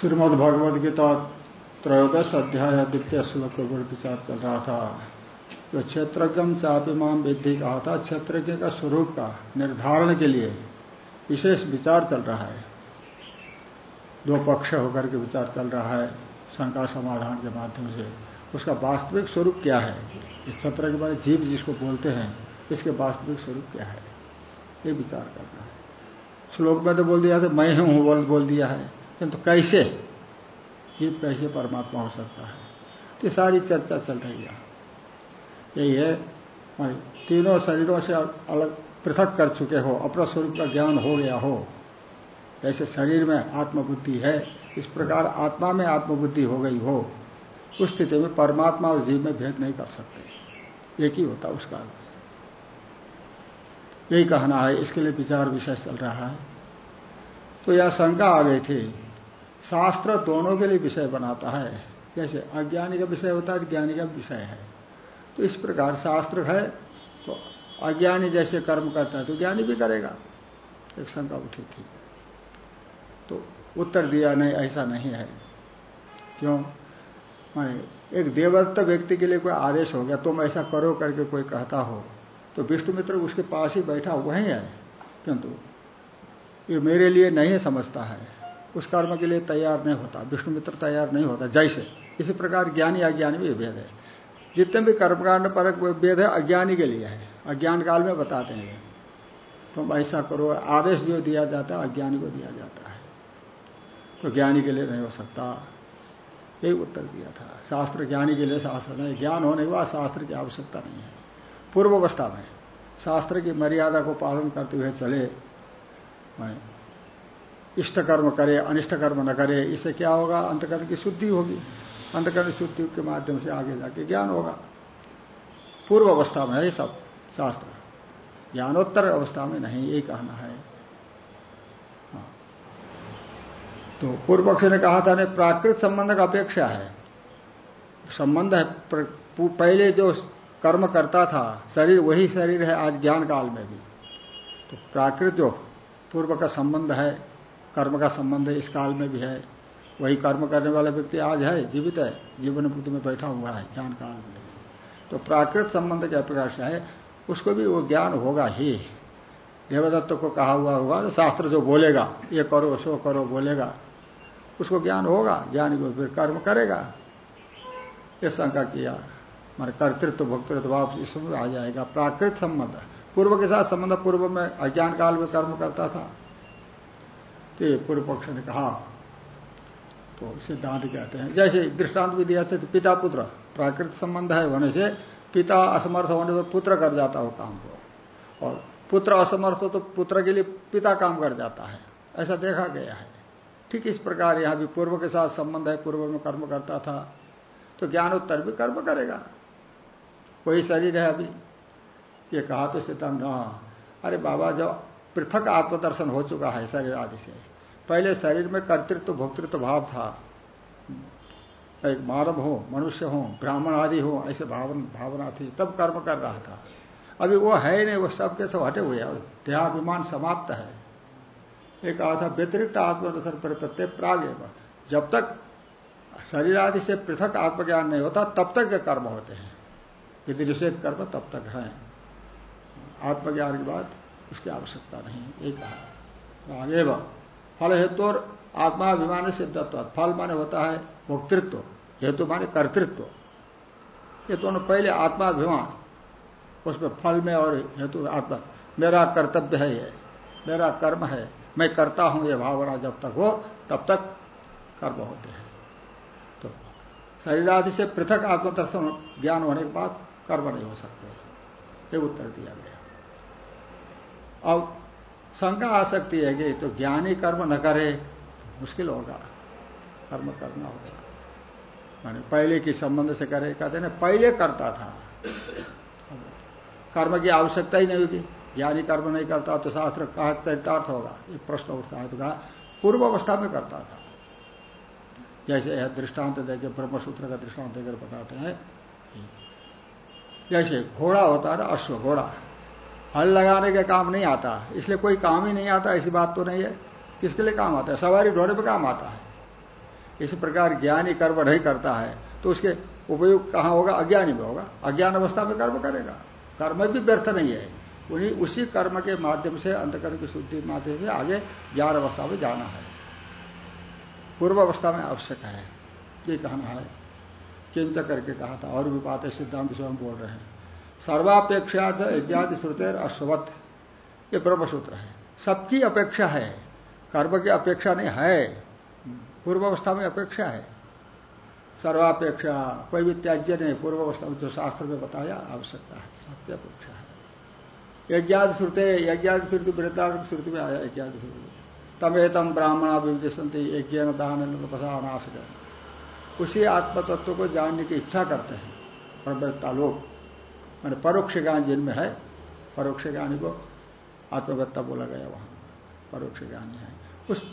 श्रीमद भगवद गीता त्रयोदश अध्याय द्वितीय श्लोक के ऊपर विचार चल रहा था। जो क्षेत्रज्ञम चापिमाम विद्धि कहा था क्षेत्रज्ञ का स्वरूप का निर्धारण के लिए विशेष विचार चल रहा है। दो पक्ष होकर के विचार चल रहा है, शंका समाधान के माध्यम से। उसका वास्तविक स्वरूप क्या है? इस क्षेत्र के बारे जीव जिसको बोलते हैं, इसके वास्तविक स्वरूप क्या है? ये विचार करना है। श्लोक में तो बोल दिया था, मैं हूँ बोल दिया है। किंतु तो कैसे? जीव कैसे परमात्मा हो सकता है? तो सारी चर्चा चल रही है। यही है तीनों शरीरों से अलग पृथक कर चुके हो अपना स्वरूप का ज्ञान हो गया हो, जैसे शरीर में आत्मबुद्धि है, इस प्रकार आत्मा में आत्मबुद्धि हो गई हो, उस स्थिति में परमात्मा और जीव में भेद नहीं कर सकते। एक ही होता उस काल में यही कहना है, इसके लिए विचार विषय चल रहा है। तो यह शंका आ गई थी शास्त्र दोनों के लिए विषय बनाता है। जैसे अज्ञानी का विषय होता है ज्ञानी का विषय है। तो इस प्रकार शास्त्र है तो अज्ञानी जैसे कर्म करता है तो ज्ञानी भी करेगा। एक शंका उठी थी। तो उत्तर दिया, नहीं, ऐसा नहीं है। क्यों? माने एक देवदत्त व्यक्ति के लिए कोई आदेश हो गया, तुम ऐसा करो, करके कोई कहता हो तो विष्णु मित्र उसके पास ही बैठा, वही है। किंतु ये मेरे लिए नहीं समझता है। उस कर्म के लिए तैयार नहीं होता, विष्णु मित्र तैयार नहीं होता, जैसे। इसी प्रकार ज्ञानी अज्ञानी भी भेद है। जितने भी कर्मकांड पर वेद है, अज्ञानी के लिए है। अज्ञान काल में बताते हैं तुम ऐसा करो, आदेश जो दिया जाता है, अज्ञानी को दिया जाता है। तो ज्ञानी के लिए नहीं हो सकता। यही उत्तर दिया था। शास्त्र ज्ञानी के लिए शास्त्र नहीं। ज्ञान होने के बाद शास्त्र की आवश्यकता नहीं है। पूर्व अवस्था में शास्त्र की मर्यादा को पालन करते हुए चले। इष्ट कर्म करे अनिष्ट कर्म न करे, इससे क्या होगा? अंतकर्म की शुद्धि होगी। अंतकर्म शुद्धि के माध्यम से आगे जाके ज्ञान होगा। पूर्व अवस्था में है ये सब शास्त्र। ज्ञानोत्तर अवस्था में नहीं, यही कहना है। हाँ। तो पूर्व पक्ष ने कहा था, नहीं, प्राकृत संबंध का अपेक्षा है। संबंध है पहले जो कर्म करता था, शरीर, वही शरीर है आज ज्ञान काल में भी। तो प्राकृत जो पूर्व का संबंध है कर्म का संबंध इस काल में भी है। वही कर्म करने वाला व्यक्ति आज है, जीवित है, जीवन मुक्ति में बैठा हुआ है, ज्ञान काल में तो प्राकृत संबंध के अपेक्षा है? उसको भी वो ज्ञान होगा ही। देवदत्त को कहा हुआ होगा शास्त्र जो बोलेगा, ये करो, सो करो, बोलेगा। उसको ज्ञान होगा, ज्ञानी को फिर कर्म करेगा। ये शंका किया। मान कर्तृत्व, भोक्तृत्व इसमें आ जाएगा। प्राकृत संबंध, पूर्व के साथ संबंध पूर्व में अज्ञान काल में कर्म करता था। तो पूर्व पक्ष ने कहा तो सिद्धांत कहते हैं। जैसे दृष्टांत भी दिया तो पिता पुत्र, प्राकृतिक संबंध है होने से पिता असमर्थ होने पर पुत्र कर जाता हो काम को। और पुत्र असमर्थ हो तो पुत्र के लिए पिता काम कर जाता है। ऐसा देखा गया है। ठीक इस प्रकार यहाँ भी पूर्व के साथ संबंध है, पूर्व में कर्म करता था तो ज्ञानोत्तर भी कर्म करेगा। वही शरीर है अभी। ये कहा तो सिद्धांत अरे बाबा, जब पृथक आत्मदर्शन हो चुका है शरीर आदि से। पहले शरीर में कर्तृत्व, भोक्तृत्व भाव था। एक मानव हो, मनुष्य हो, ब्राह्मण आदि हो, ऐसे भावन, भावना थी। तब कर्म कर रहा था। अभी वो है ही नहीं, वो सबके सब हटे हुए देहाभिमान समाप्त है। एक कहा था व्यतिरिक्त आत्मदर्शन पर प्रत्यय प्राग जब तक शरीर आदि से पृथक आत्मज्ञान नहीं होता, तब तक के कर्म होते हैं। यदि निषेध कर्म, तब तक है। आत्मज्ञान की बाद उसकी आवश्यकता नहीं ये कहा। आगे फल हेतु और आत्माभिमान सिद्धत्व फल माने होता है भोक्तृत्व, हेतु माने कर्तृत्व। ये दोनों पहले आत्माभिमान उसमें फल में और हेतु आत्मा। मेरा कर्तव्य है ये, मेरा कर्म है, मैं करता हूँ ये भावना जब तक हो, तब तक कर्म होते हैं। तो शरीर आदि से पृथक आत्मदर्शन ज्ञान होने के बाद कर्म नहीं हो सकते। ये उत्तर दिया गया। अब शंका आ सकती है कि तो ज्ञानी कर्म न करे, मुश्किल होगा। कर्म करना होगा। माने पहले की संबंध से करे, कहते ना, पहले करता था। कर्म की आवश्यकता ही नहीं होगी। ज्ञानी कर्म नहीं करता तो शास्त्र कहा चरितार्थ होगा। एक प्रश्न उठता है तो कहा पूर्व अवस्था में करता था। जैसे यह दृष्टांत देकर ब्रह्मसूत्र का दृष्टांत देकर बताते हैं। जैसे घोड़ा होता है ना अश्व घोड़ा हल लगाने का काम नहीं आता। इसलिए कोई काम ही नहीं आता, ऐसी बात तो नहीं है। किसके लिए काम आता है? सवारी ढोने पर काम आता है। इसी प्रकार ज्ञानी कर्म नहीं करता है तो उसके उपयोग कहाँ होगा? अज्ञानी में होगा। अज्ञान अवस्था में कर्म करेगा। कर्म भी व्यर्थ नहीं है। उन्हीं, उसी कर्म के माध्यम से अंतकर्म की शुद्धि माध्यम से आगे ज्ञान अवस्था में जाना है। पूर्व अवस्था में आवश्यक है। ये कहना है। किंच करके कहा था, और भी बात सिद्धांत से हम बोल रहे हैं। सर्वापेक्षा से इत्यादि श्रुतेर अश्वत ये ब्रह्मसूत्र है। सबकी अपेक्षा है। कर्म की अपेक्षा नहीं है। पूर्व अवस्था में अपेक्षा है। सर्वापेक्षा, कोई भी त्याज्य नहीं। पूर्व अवस्था में जो शास्त्र में बताया, आवश्यकता है। सबकी अपेक्षा है। यज्ञादि श्रुते, यज्ञादि श्रुति, वृद्धार्थ श्रुति में आया यज्ञादि श्रुति। तमेतम ब्राह्मणा विविधि यज्ञ दान अनाश उसी आत्मतत्व को जानने की इच्छा करते हैं। प्रवृत्ता लोग। मैंने परोक्ष ज्ञान जिनमें है परोक्ष ज्ञानी को आत्मवत्ता बोला गया वहाँ। परोक्ष ज्ञानी है। उस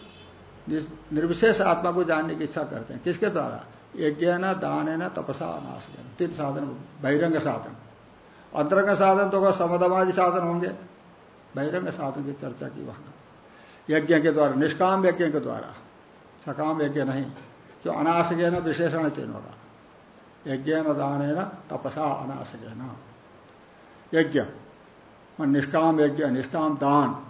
निर्विशेष आत्मा को जानने की इच्छा करते हैं। किसके द्वारा? यज्ञ न दान न तपसा अनाश तीन साधन, बहिरंग साधन। अंतरंग साधन तो समदमादि साधन होंगे। बहिरंग साधन की चर्चा की वहाँ। यज्ञ के द्वारा, निष्काम यज्ञ के द्वारा। सकाम यज्ञ नहीं जो अनाश न विशेषण तीनों का। यज्ञ न दान न तपसा अनाश न यज्ञ। निष्काम यज्ञ, निष्काम दान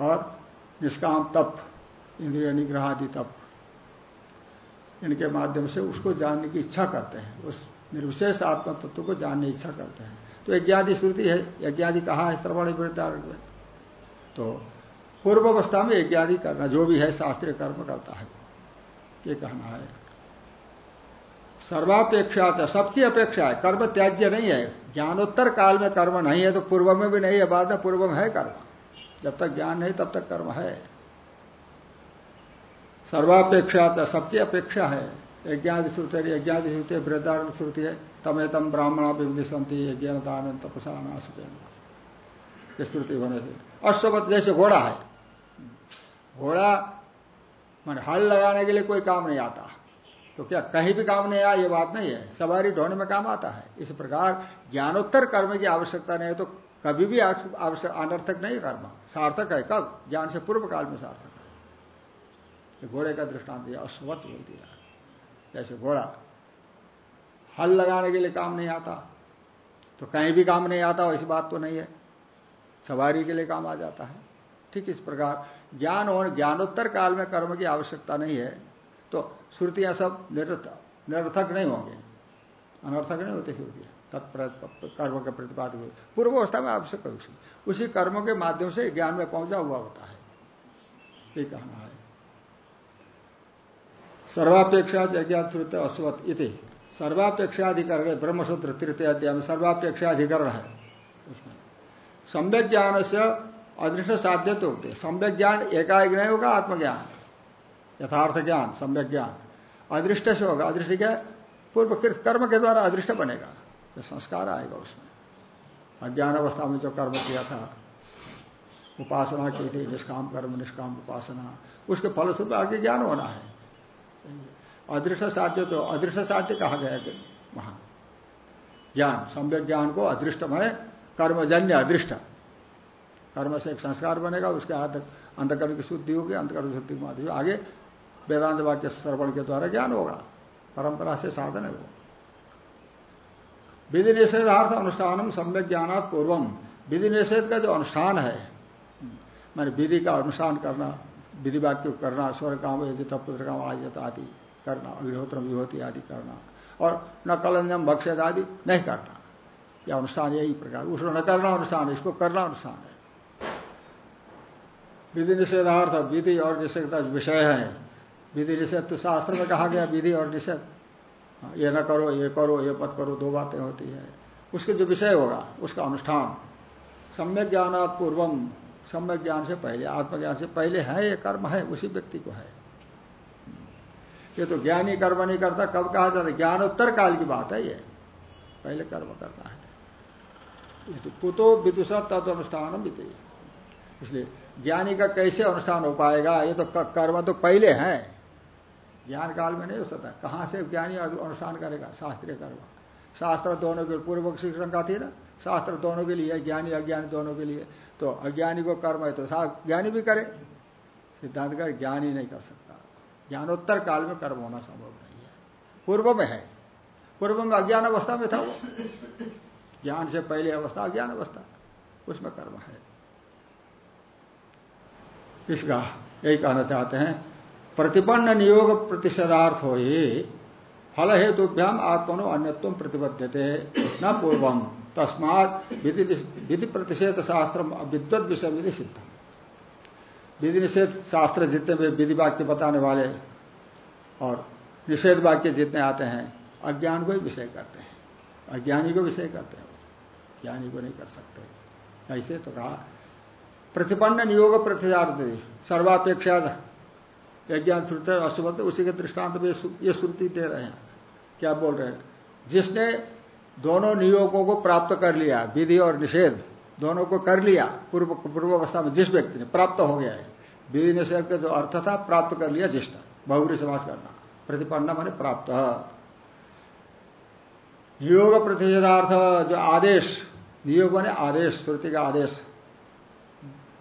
और निष्काम तप, इंद्रिय निग्रह आदि तप। इनके माध्यम से उसको जानने की इच्छा करते हैं। उस निर्विशेष आत्म तत्व को जानने की इच्छा करते हैं। तो यज्ञादि श्रुति है। यज्ञादि कहा है? श्रवण वृद्धारण में। तो पूर्व अवस्था में यज्ञादि करना, जो भी है, शास्त्रीय कर्म करता है। ये कहना है। सर्वापेक्षा सबकी अपेक्षा है, कर्म त्याज्य नहीं है। ज्ञानोत्तर काल में कर्म नहीं है तो पूर्व में भी नहीं है, बाद में पूर्व में है कर्म। जब तक ज्ञान नहीं, तब तक कर्म है। सर्वापेक्षा सबकी अपेक्षा है। यज्ञादि श्रुति यज्ञादि श्रुति वृद्धारण श्रुति है। तमे तम ब्राह्मणा विविधि संति यज्ञ दान, तपसा, नाश श्रुति होने से। अश्वपत जैसे घोड़ा है। घोड़ा, मान हल लगाने के लिए कोई काम नहीं आता। तो क्या कहीं भी काम नहीं आया, ये बात नहीं है। सवारी ढोने में काम आता है। इस प्रकार ज्ञानोत्तर कर्म की आवश्यकता नहीं है तो कभी भी आवश्यक अनर्थक नहीं कर्म। सार्थक है कब? ज्ञान से पूर्व काल में सार्थक है। घोड़े का दृष्टांत दिया अश्वत बोल दिया। जैसे घोड़ा, हल लगाने के लिए काम नहीं आता तो कहीं भी काम नहीं आता, वैसी बात तो नहीं है। सवारी के लिए काम आ जाता है। ठीक इस प्रकार, ज्ञान और ज्ञानोत्तर काल में कर्म की आवश्यकता नहीं है। तो श्रुतियाँ सब निरर्थक नहीं होंगे। अनर्थक नहीं होती श्रुतियाँ। कर्म का प्रतिपादक पूर्व अवस्था में आवश्यक है उसी उसी कर्मों के माध्यम से ज्ञान में पहुँचा हुआ होता है। ये कहना है। सर्वापेक्षा अज्ञात श्रुत अश्वत इति। सर्वापेक्षाधिकरण ब्रह्मसूत्र तृतीय अध्याय में सर्वापेक्षाधिकरण है। उसमें सम्यक ज्ञान से अदृष्ट साध्य तो होते सम्यक ज्ञान एकाएक नहीं होगा, आत्मज्ञान। यथार्थ ज्ञान, सम्यक ज्ञान। अदृष्ट से होगा, अदृष्ट क्या? पूर्व कृत कर्म के द्वारा अदृष्ट बनेगा। जो संस्कार आएगा उसमें। अज्ञान अवस्था में जो कर्म किया था, उपासना की थी, निष्काम कर्म, निष्काम उपासना, उसके फलस्वरूप आगे ज्ञान होना है। अदृष्ट साध्य तो अदृष्ट साध्य कहा गया कि वहाँ। ज्ञान, सम्यक ज्ञान को अदृष्ट माने कर्मजन्य अदृष्ट। कर्म से एक संस्कार बनेगा, उसके अंतकर्म की शुद्धि होगी, अंतकर्म शुद्धि आगे वेदांत वाक्य श्रवण के द्वारा ज्ञान होगा। परंपरा से साधन है वो। विधि निषेधार्थ अनुष्ठानम सम्यक ज्ञानात पूर्वम। विधि निषेध का जो अनुष्ठान है, मैंने विधि का अनुष्ठान करना, विधि वाक्य करना, स्वर काम पुत्र काम, आयत आदि करना अग्निहोत्र विभूति आदि करना, और न कलंजम भक्षेद आदि नहीं करना। यह अनुष्ठान यही प्रकार। उसको न करना अनुष्ठान, इसको करना अनुष्ठान है। विधि निषेधार्थ, विधि और निषेधता विषय है। विधि निषेध तो शास्त्र में कहा गया विधि और निषेध। हाँ, ये न करो ये करो ये पत करो दो बातें होती है। उसके जो विषय होगा उसका अनुष्ठान। सम्यक ज्ञान पूर्वम सम्यक ज्ञान से पहले आत्मज्ञान से पहले है ये कर्म है उसी व्यक्ति को है। ये तो ज्ञानी कर्म नहीं करता कब कहा जाता ज्ञानोत्तर काल की बात है ये। पहले कर्म करना है। तो कुतो विदुषा तद अनुष्ठान इसलिए ज्ञानी का कैसे अनुष्ठान हो पाएगा? ये तो कर्म तो पहले है। ज्ञान काल में नहीं हो सकता। कहाँ से ज्ञानी अनुष्ठान करेगा? शास्त्रीय कर्म शास्त्र दोनों के पूर्व शंका थी ना? शास्त्र दोनों के लिए, ज्ञानी, अज्ञानी दोनों के लिए। तो अज्ञानी को कर्म है तो ज्ञानी भी करे। सिद्धांत कर ज्ञानी नहीं कर सकता। ज्ञानोत्तर काल में कर्म होना संभव नहीं है। पूर्व में है। पूर्व में अज्ञान अवस्था में था वो। ज्ञान से पहले अवस्था, अज्ञान अवस्था। उसमें कर्म है। इसका यही कहना चाहते हैं। प्रतिपन्न नियोग प्रतिषेधार्थ हो ही। फल हेतुभ्याम आत्मनो अन्यत्व प्रतिबद्धते न पूर्वम तस्मात विधि प्रतिषेध शास्त्र विद्वत विषय विधि सिद्ध। विधि निषेध शास्त्र जितने भी विधि वाक्य बताने वाले और निषेध वाक्य जितने आते हैं, अज्ञान को ही विषय करते हैं। अज्ञानी को विषय करते हैं। ज्ञानी को नहीं कर सकते। ऐसे तो कहा। प्रतिपन्न नियोग प्रतिजार्थ सर्वापेक्षा यज्ञान श्रुति अशुभ उसी के दृष्टांत में ये श्रुति दे रहे हैं। क्या बोल रहे हैं? जिसने दोनों नियोगों को प्राप्त कर लिया, विधि और निषेध, दोनों को कर लिया, पूर्व पूर्व अवस्था में जिस व्यक्ति ने, प्राप्त हो गया है। विधि निषेध का जो अर्थ था, प्राप्त कर लिया जिसने, बहुरी समाज करना प्रतिपन्न माने प्राप्त। नियोग प्रतिषेधार्थ, जो आदेश, नियोग माने आदेश, श्रुति का आदेश।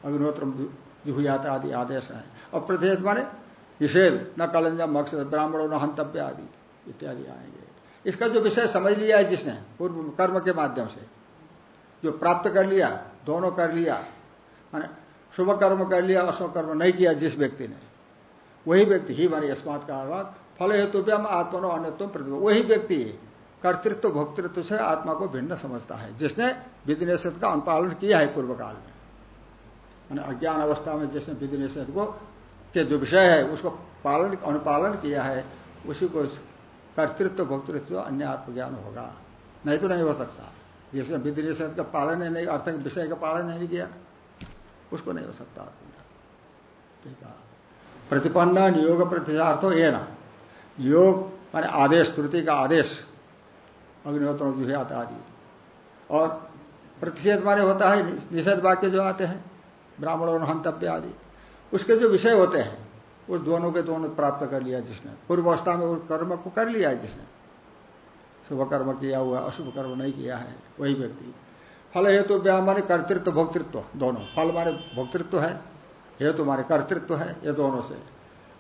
अग्निहोत्र जुहुयात आदि आदेश है। और प्रतिषेध माने निषेध न कलंजम मकसद ब्राह्मणों, न हंतव्य आदि, इत्यादि आएँगे। इसका जो विषय समझ लिया है जिसने, पूर्व कर्म के माध्यम से, जो प्राप्त कर लिया, दोनों कर लिया, माने शुभ कर्म कर लिया, अशुभ कर्म नहीं किया जिस व्यक्ति ने, वही व्यक्ति ही मानी अस्मात का फल हेतु भी हम आत्मा अन्यत्व प्रतिभा वही व्यक्ति कर्तृत्व, भोक्तृत्व से आत्मा को भिन्न समझता है। जिसने विधि निषेध का अनुपालन किया है पूर्व काल में, मैंने अज्ञान अवस्था में जिसने विधि निषेध को के जो विषय है, उसको पालन, अनुपालन किया है, उसी को कर्तृत्व, भोक्तृत्व, अन्य आत्मज्ञान होगा। नहीं तो नहीं हो सकता। जिसने विधि निषेध का पालन नहीं, अर्थ विषय का पालन नहीं किया, उसको नहीं हो सकता ठीक है। प्रतिपन्न नियोग प्रतिशार्थो ये ना योग माने आदेश, श्रुति का आदेश, अग्निहोत्र जुहियात आदि। और प्रतिषेध माने होता है, निषेध वाक्य जो आते हैं, ब्राह्मण, हंतव्य आदि। उसके जो विषय होते हैं, उस दोनों के दोनों प्राप्त कर लिया जिसने। पूर्व अवस्था में उस कर्म को कर लिया है जिसने। शुभ कर्म किया हुआ अशुभ कर्म नहीं किया है, वही व्यक्ति। फल हेतु व्याह माने कर्तृत्व, भोक्तृत्व, दोनों। फल माने भोक्तृत्व है, हेतु माने कर्तृत्व है, ये दोनों से।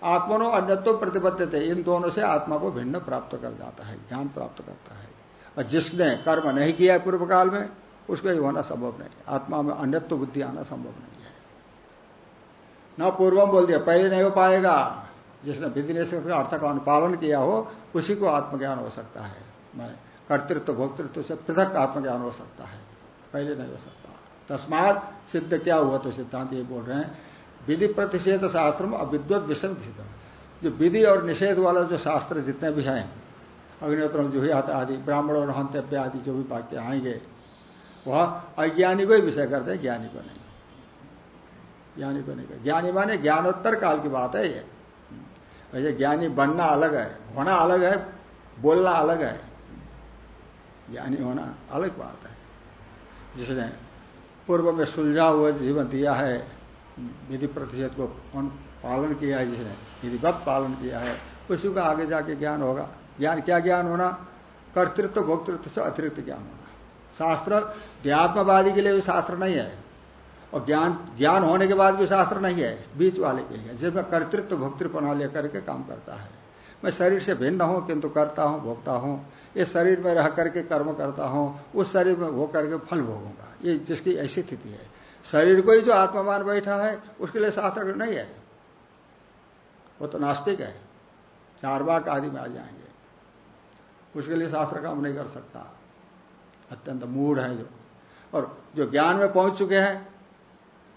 आत्मनो अन्यत्व प्रतिबद्ध थे इन दोनों से आत्मा को भिन्न प्राप्त कर जाता है, ज्ञान प्राप्त करता है। और जिसने कर्म नहीं किया पूर्व काल में, उसको ही होना संभव नहीं। आत्मा में अन्यत्व बुद्धि आना संभव नहीं न पूर्वम बोल दिया, पहले नहीं हो पाएगा। जिसने विधि निषेध अर्थ का अनुपालन किया हो, उसी को आत्मज्ञान हो सकता है। मैं कर्तृत्व, भोक्तृत्व से पृथक आत्मज्ञान हो सकता है। पहले नहीं हो सकता। तस्मात सिद्ध क्या हुआ तो सिद्धांत ये बोल रहे हैं, विधि प्रतिषेध शास्त्र में अविद्वत विषम सिद्ध जो विधि और निषेध वाला जो शास्त्र जितने भी हैं अग्निहोत्र जो आता आदि, ब्राह्मण और हंतव्य आदि जो भी वाक्य आएँगे, वह अज्ञानी को ही विषय करते हैं, ज्ञानी को नहीं। ज्ञानी नहीं ज्ञानी माने ज्ञानोत्तर काल की बात है ये। वैसे ज्ञानी बनना अलग है, होना अलग है, बोलना अलग है। ज्ञानी होना अलग बात है। जिसने पूर्व में सुलझा हुआ जीवन दिया है, विधि प्रतिशत को पालन किया है, जिसने विधिवत पालन किया है, उसी को आगे जाके ज्ञान होगा। ज्ञान क्या ज्ञान होना? कर्तृत्व, भोक्तृत्व से अतिरिक्त ज्ञान होना। शास्त्र देहात्मवादी के लिए भी शास्त्र नहीं है। और ज्ञान ज्ञान होने के बाद भी शास्त्र नहीं है, बीच वाले के लिए। जिसमें कर्तृत्व भोक्तृपना लेकर के काम करता है। मैं शरीर से भिन्न हूँ, किंतु करता हूँ, भोगता हूँ। इस शरीर में रह करके कर्म करता हूँ, उस शरीर में हो करके फल भोगूँगा। ये जिसकी ऐसी स्थिति है। शरीर को ही जो आत्ममान बैठा है, उसके लिए शास्त्र नहीं है। वो तो नास्तिक है। चार बाग आदि में आ जाएँगे। उसके लिए शास्त्र काम नहीं कर सकता। अत्यंत मूढ़ है जो। और जो ज्ञान में पहुँच चुके हैं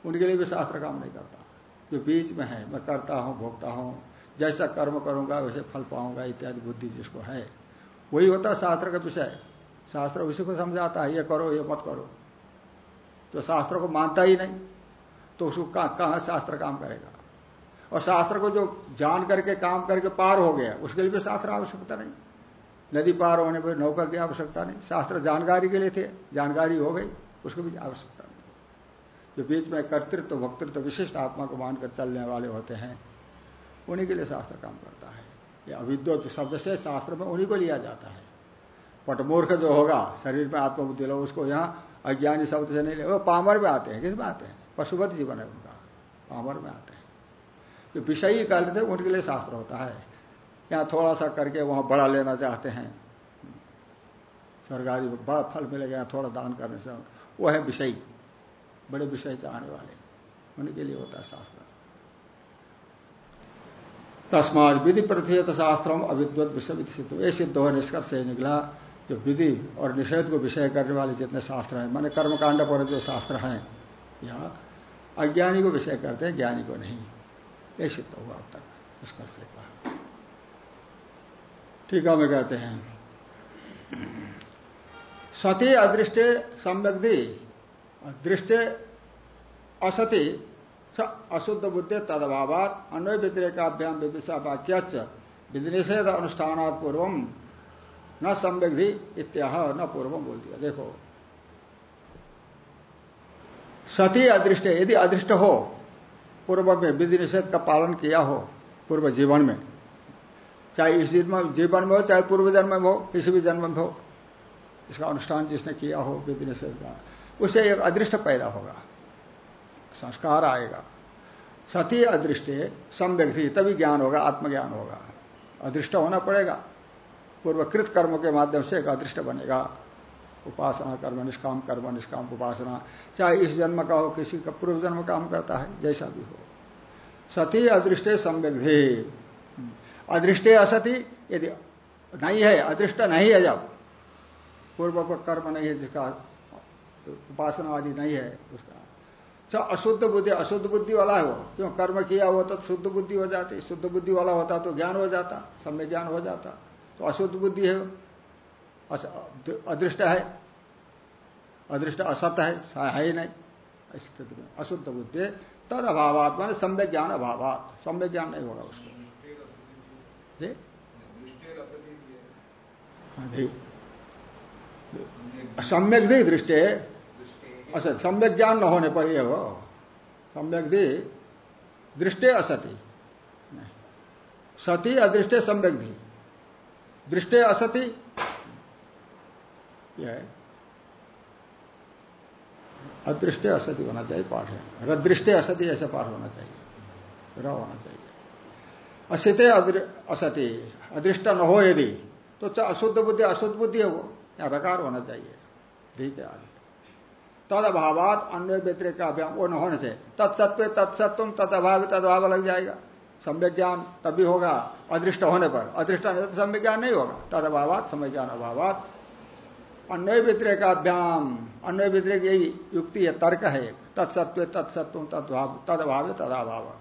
उनके लिए भी शास्त्र काम नहीं करता। जो बीच में है, मैं करता हूँ, भोगता हूँ, जैसा कर्म करूँगा, वैसे फल पाऊँगा, इत्यादि बुद्धि जिसको है। वही होता शास्त्र का विषय। शास्त्र उसी को समझाता है, ये करो, ये मत करो। तो शास्त्र को मानता ही नहीं तो उसको कहाँ शास्त्र काम करेगा? और शास्त्र को जो जान करके, काम करके पार हो गया, उसके लिए भी शास्त्र आवश्यकता नहीं। नदी पार होने पर नौका की आवश्यकता नहीं। शास्त्र जानकारी के लिए थे, जानकारी हो गई, उसको भी आवश्यकता जो बीच में कर्तृत्व तो वक्तृत्व तो विशिष्ट आत्मा को मानकर चलने वाले होते हैं, उन्हीं के लिए शास्त्र काम करता है। ये अविद्वत शब्द से शास्त्र में उन्हीं को लिया जाता है। पटमूर्ख जो होगा, शरीर में आत्मबुद्धि लो, उसको यहाँ अज्ञानी शब्द से नहीं ले, वो पामर में आते हैं। किसमें आते हैं? पशुपत जीवन है उनका। पामर में आते हैं। जो विषयी करते थे उनके लिए शास्त्र होता है। यहाँ थोड़ा सा करके वहाँ बड़ा लेना चाहते हैं। सरकारी बड़ा फल मिलेगा थोड़ा दान करने से। वो है विषयी। बड़े विषय चाहने वाले उनके लिए होता है शास्त्र। तस्माद विधि प्रतिषेध शास्त्र अविद्वत विषय सिद्ध। ये सिद्ध हो, निष्कर्ष से निकला जो विधि और निषेध को विषय करने वाले जितने शास्त्र हैं, मैंने कर्मकांड पर जो शास्त्र हैं यहाँ अज्ञानी को विषय करते हैं, ज्ञानी को नहीं। ये सिद्ध हुआ अब तक, निष्कर्ष से कहा। ठीक है कहते हैं। सती अदृष्टे सम्यग्धि। दृष्टे असति अशुद्ध बुद्धि तदभावात, अन्वय व्यतिरेकाभ्याम विदिशा वाक्य विधिनिषेध अनुष्ठान पूर्व न सम्यग्धि इत्याह न पूर्वम बोल दिया देखो। सती अदृष्ट, यदि अदृष्ट हो, पूर्व में विधि निषेध का पालन किया हो, पूर्व जीवन में, चाहे इस जीवन में हो चाहे पूर्व जन्म में हो, किसी भी जन्म में हो, इसका अनुष्ठान जिसने किया हो विधि निषेध का उसे एक अदृष्ट पैदा होगा। संस्कार आएगा। सती अदृष्ट सम्यक्ति तभी ज्ञान होगा, आत्मज्ञान होगा। अदृष्ट होना पड़ेगा। पूर्वकृत कर्म के माध्यम से एक अदृष्ट बनेगा। उपासना कर्म, निष्काम कर्म, निष्काम उपासना, चाहे इस जन्म का हो, किसी का पूर्व जन्म काम करता है, जैसा भी हो। सती अदृष्टे सम्यग्धे अदृष्टे असती, यदि नहीं है, अदृष्ट नहीं है जब। पूर्व कर्म नहीं है जिसका उपासना आदि नहीं है उसका। अच्छा अशुद्ध बुद्धि अशुद्ध बुद्धि वाला है वो। क्यों? कर्म किया हुआ तो शुद्ध बुद्धि हो जाती। शुद्ध बुद्धि वाला होता तो ज्ञान हो जाता सम्य ज्ञान हो जाता। तो अशुद्ध बुद्धि है। अदृष्ट है। अदृष्ट असत है है ही नहीं। स्थिति में अशुद्ध बुद्धि तद अभावात मान सम्य ज्ञान अभावात। सम्य ज्ञान नहीं होगा उसको। सम्यक दी दृष्टि। अच्छा सम्यक ज्ञान न होने पर यह हो। सम्यक दी, दृष्टि असती। सती अदृष्टे, सम्यक दी। दृष्टि असती। यह अदृष्टे असति होना चाहिए, पाठ है। रदृष्टे असति ऐसा पाठ होना चाहिए। र होना चाहिए। असिते असति। अदृष्ट न हो यदि तो अशुद्ध बुद्धि अशुद्ध बुद्धि है वो। या रकार होना चाहिए। ठीक है, आगे। तद अभावात अन्य व्यतिरिक का अभ्याम, वो न होने से। तत्सत्व तत्सत्व तद अभाव तद अभाव लग जाएगा। सम्य ज्ञान तभी होगा अदृष्ट होने पर। अदृष्ट नहीं तो सम्य ज्ञान नहीं होगा। तद समय ज्ञान अभावात अन्य व्यतिरेकाभ्याम अन्य व्यतिरेक यही युक्ति है तर्क है तत्सत्व तत्सत्व तदभाव तदभाव तदाभाव।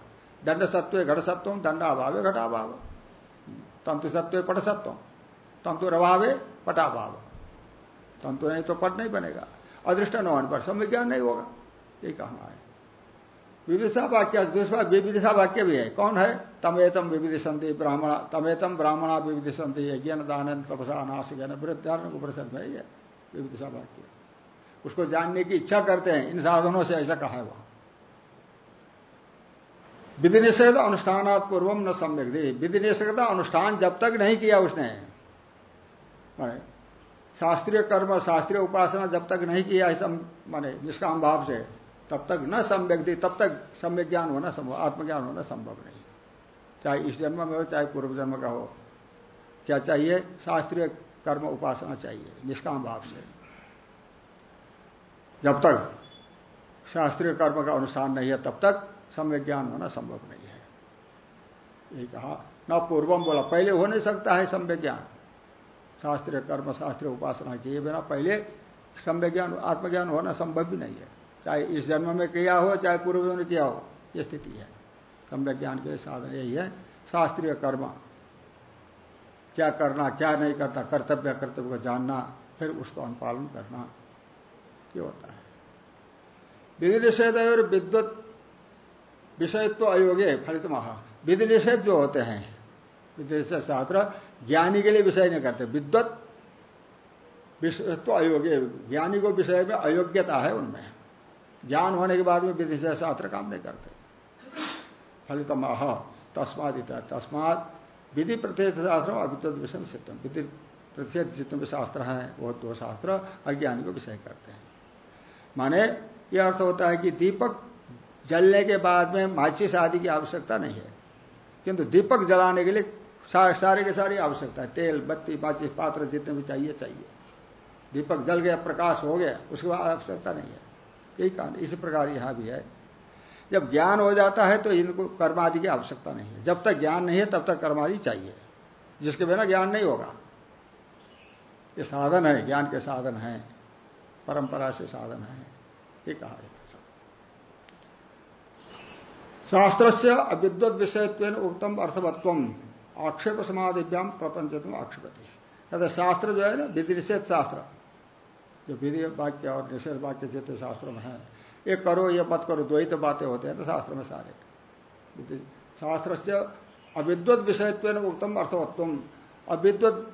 दंड सत्व घट सत्व दंड अभाव घटाभाव। तंतु सत्व पट सत्व तंतु अभाव पटाभाव। तंतु नहीं तो पट नहीं बनेगा। अदृष्ट न होने पर समय ज्ञान नहीं होगा। ये कहना है। विविधा वाक्य, दूसरा विविधा वाक्य भी है। कौन है? तमेतम विविधि संति ब्राह्मण, तमेतम ब्राह्मणा विविधि संति ज्ञान दान तपसा नाश ज्ञान वृद्धारण उपनिषद में है विविधा वाक्य। उसको जानने की इच्छा करते हैं। इन साधनों से ऐसा कहा है वहाँ विधि निषेध अनुष्ठानात् पूर्वम न सम्यक। विधि निषेधता अनुष्ठान जब तक नहीं किया उसने। शास्त्रीय कर्म, शास्त्रीय उपासना जब तक नहीं किया है माने निष्काम भाव से, तब तक न सम्यक दी तब तक सम्यक ज्ञान होना संभव, आत्मज्ञान होना संभव नहीं। चाहे इस जन्म में हो, चाहे पूर्व जन्म का हो, क्या चाहिए? शास्त्रीय कर्म, उपासना चाहिए निष्काम भाव से। जब तक शास्त्रीय कर्म का अनुष्ठान नहीं है, तब तक सम्यक ज्ञान होना संभव नहीं है। यही कहा, न पूर्वम बोला, पहले हो नहीं सकता है सम्यक ज्ञान। शास्त्रीय कर्म, शास्त्रीय उपासना किए बिना पहले सम्य ज्ञान आत्मज्ञान होना संभव भी नहीं है। चाहे इस जन्म में किया हो, चाहे पूर्व जन्म किया हो, ये स्थिति है। सम्यक ज्ञान के साधन यही है। शास्त्रीय कर्म, क्या करना, क्या नहीं करता कर्तव्य कर्तव्य को जानना, फिर उसको अनुपालन करना, ये होता है। विधि निषेध और विद्वत, विषयत्व अयोग्य फलित महा विधि निषेध जो होते हैं निषेध शास्त्र ज्ञानी के लिए विषय नहीं करते। विद्वत तो अयोग्य, ज्ञानी को विषय में अयोग्यता है उनमें। ज्ञान होने के बाद में से शास्त्र काम नहीं करते। फलितम अह तस्माद तस्माद विधि प्रतिषेध शास्त्र अविद्युत विषय सिद्धम। विधि प्रतिषेध जितने भी शास्त्र हैं वह दो शास्त्र अज्ञानी को विषय करते हैं। माने यह अर्थ होता है कि दीपक जलने के बाद में माचिस आदि की आवश्यकता नहीं है। किंतु दीपक जलाने के लिए सारे के सारी आवश्यकता है। तेल, बत्ती बाची पात्र जितने भी चाहिए चाहिए। दीपक जल गया, प्रकाश हो गया, उसके बाद आवश्यकता नहीं है। यही कारण, इसी प्रकार यहाँ भी है। जब ज्ञान हो जाता है तो इनको कर्मादि की आवश्यकता नहीं है। जब तक ज्ञान नहीं है, तब तक कर्मादि चाहिए। जिसके बिना ज्ञान नहीं होगा। ये साधन है, ज्ञान के साधन है। परंपरा से साधन है। ये कहा है। शास्त्र से अविद्वत विषयत्व उत्तम अर्थवत्व आक्षेप समाधिव्याम प्रपंच आक्षेपति कहते शास्त्र जो है ना विधि निषेध शास्त्र। जो विधि वाक्य और निषेध वाक्य जितने शास्त्र में है, ये करो, ये मत करो दो ही तो बातें होते हैं ना शास्त्र में सारे। शास्त्र से अविद्वत विषयत्व उत्तम अर्थवत्व। अविद्वत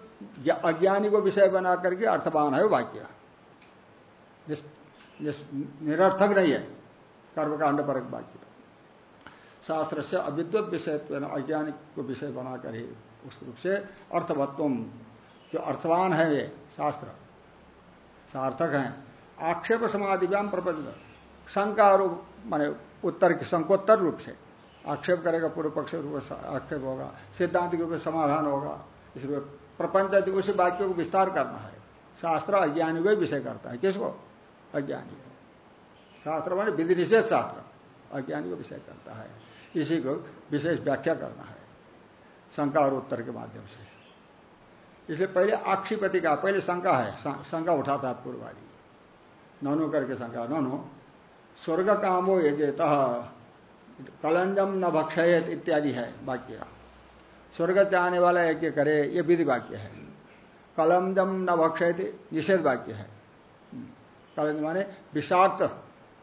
अज्ञानी को विषय बना करके अर्थवान है वाक्य। निरर्थक नहीं है। कर्मकांड पर वाक्य। शास्त्र से अविद्वत विषय अज्ञानी को विषय बनाकर ही उस रूप से अर्थवत्व। जो अर्थवान है ये शास्त्र, सार्थक है। आक्षेप समाधिव्याम प्रपंच शंका रूप, माने उत्तर की शंकोत्तर रूप से। आक्षेप करेगा पूर्व पक्ष रूप आक्षेप होगा, सिद्धांत के रूप में समाधान होगा। इसलिए प्रपंच उसी वाक्यों को विस्तार करना है। शास्त्र अज्ञानी को विषय करता है। किसको? अज्ञानी शास्त्र माने विधि निषेध शास्त्र, अज्ञानी को विषय करता है। इसी को विशेष व्याख्या करना है, शंका और उत्तर के माध्यम से। इसलिए पहले आक्षिपति का, पहले शंका है शंका उठाता है पूर्वादी। ननु करके शंका, ननु, स्वर्ग कामो यजेत, कलंजम न भक्षयत इत्यादि है वाक्य। स्वर्ग चाहने वाला यज्ञ करे, ये विधि वाक्य है। कलंजम न भक्षयत, निषेध वाक्य है। कलंज माने विषाक्त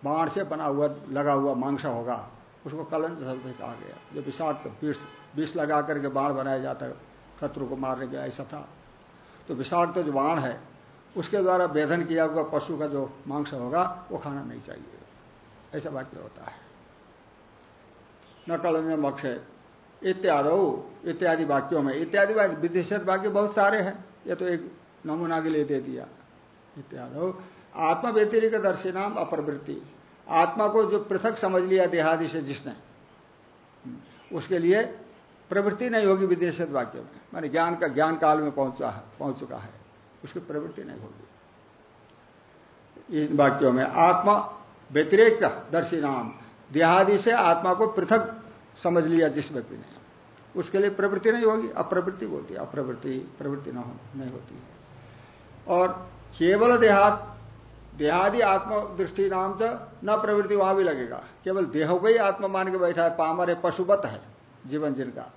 बाण से बना हुआ, लगा हुआ मांस होगा। उसको कलंज शब्द कहा गया। जो विषाक्त विष विष लगा करके बाण बनाया जाता है, शत्रु को मारने के ऐसा था। तो विषाक्त जो बाण है, उसके द्वारा वेधन किया हुआ पशु का जो मांस होगा, वो खाना नहीं चाहिए। ऐसा वाक्य होता है। न कलंज मक्ष इत्यादि इत्यादि वाक्यों में, इत्यादि विदेशित वाक्य बहुत सारे हैं। ये तो एक नमूना के लिए दे दिया। इत्यादि आत्मा व्यतिरिक दर्शी नाम अप्रवृत्ति। आत्मा को जो पृथक समझ लिया देहादि से जिसने, उसके लिए प्रवृत्ति नहीं होगी विदेशित वाक्य में। माने ज्ञान का, ज्ञान काल में पहुँचा है, पहुँच चुका है, उसकी प्रवृत्ति नहीं होगी। इन वाक्यों में आत्मा व्यतिरेक दर्शी नाम, देहादि से आत्मा को पृथक समझ लिया जिस व्यक्ति ने, उसके लिए प्रवृत्ति नहीं होगी, अप्रवृत्ति बोलती है। अप्रवृत्ति, प्रवृत्ति नहीं होती और केवल देहात देहादि आत्मदृष्टि नाम से न प्रवृत्ति, वहाँ भी लगेगा। केवल देह को ही आत्मा मान के बैठा है, पामर है पशुपत है, जीवन जिनका।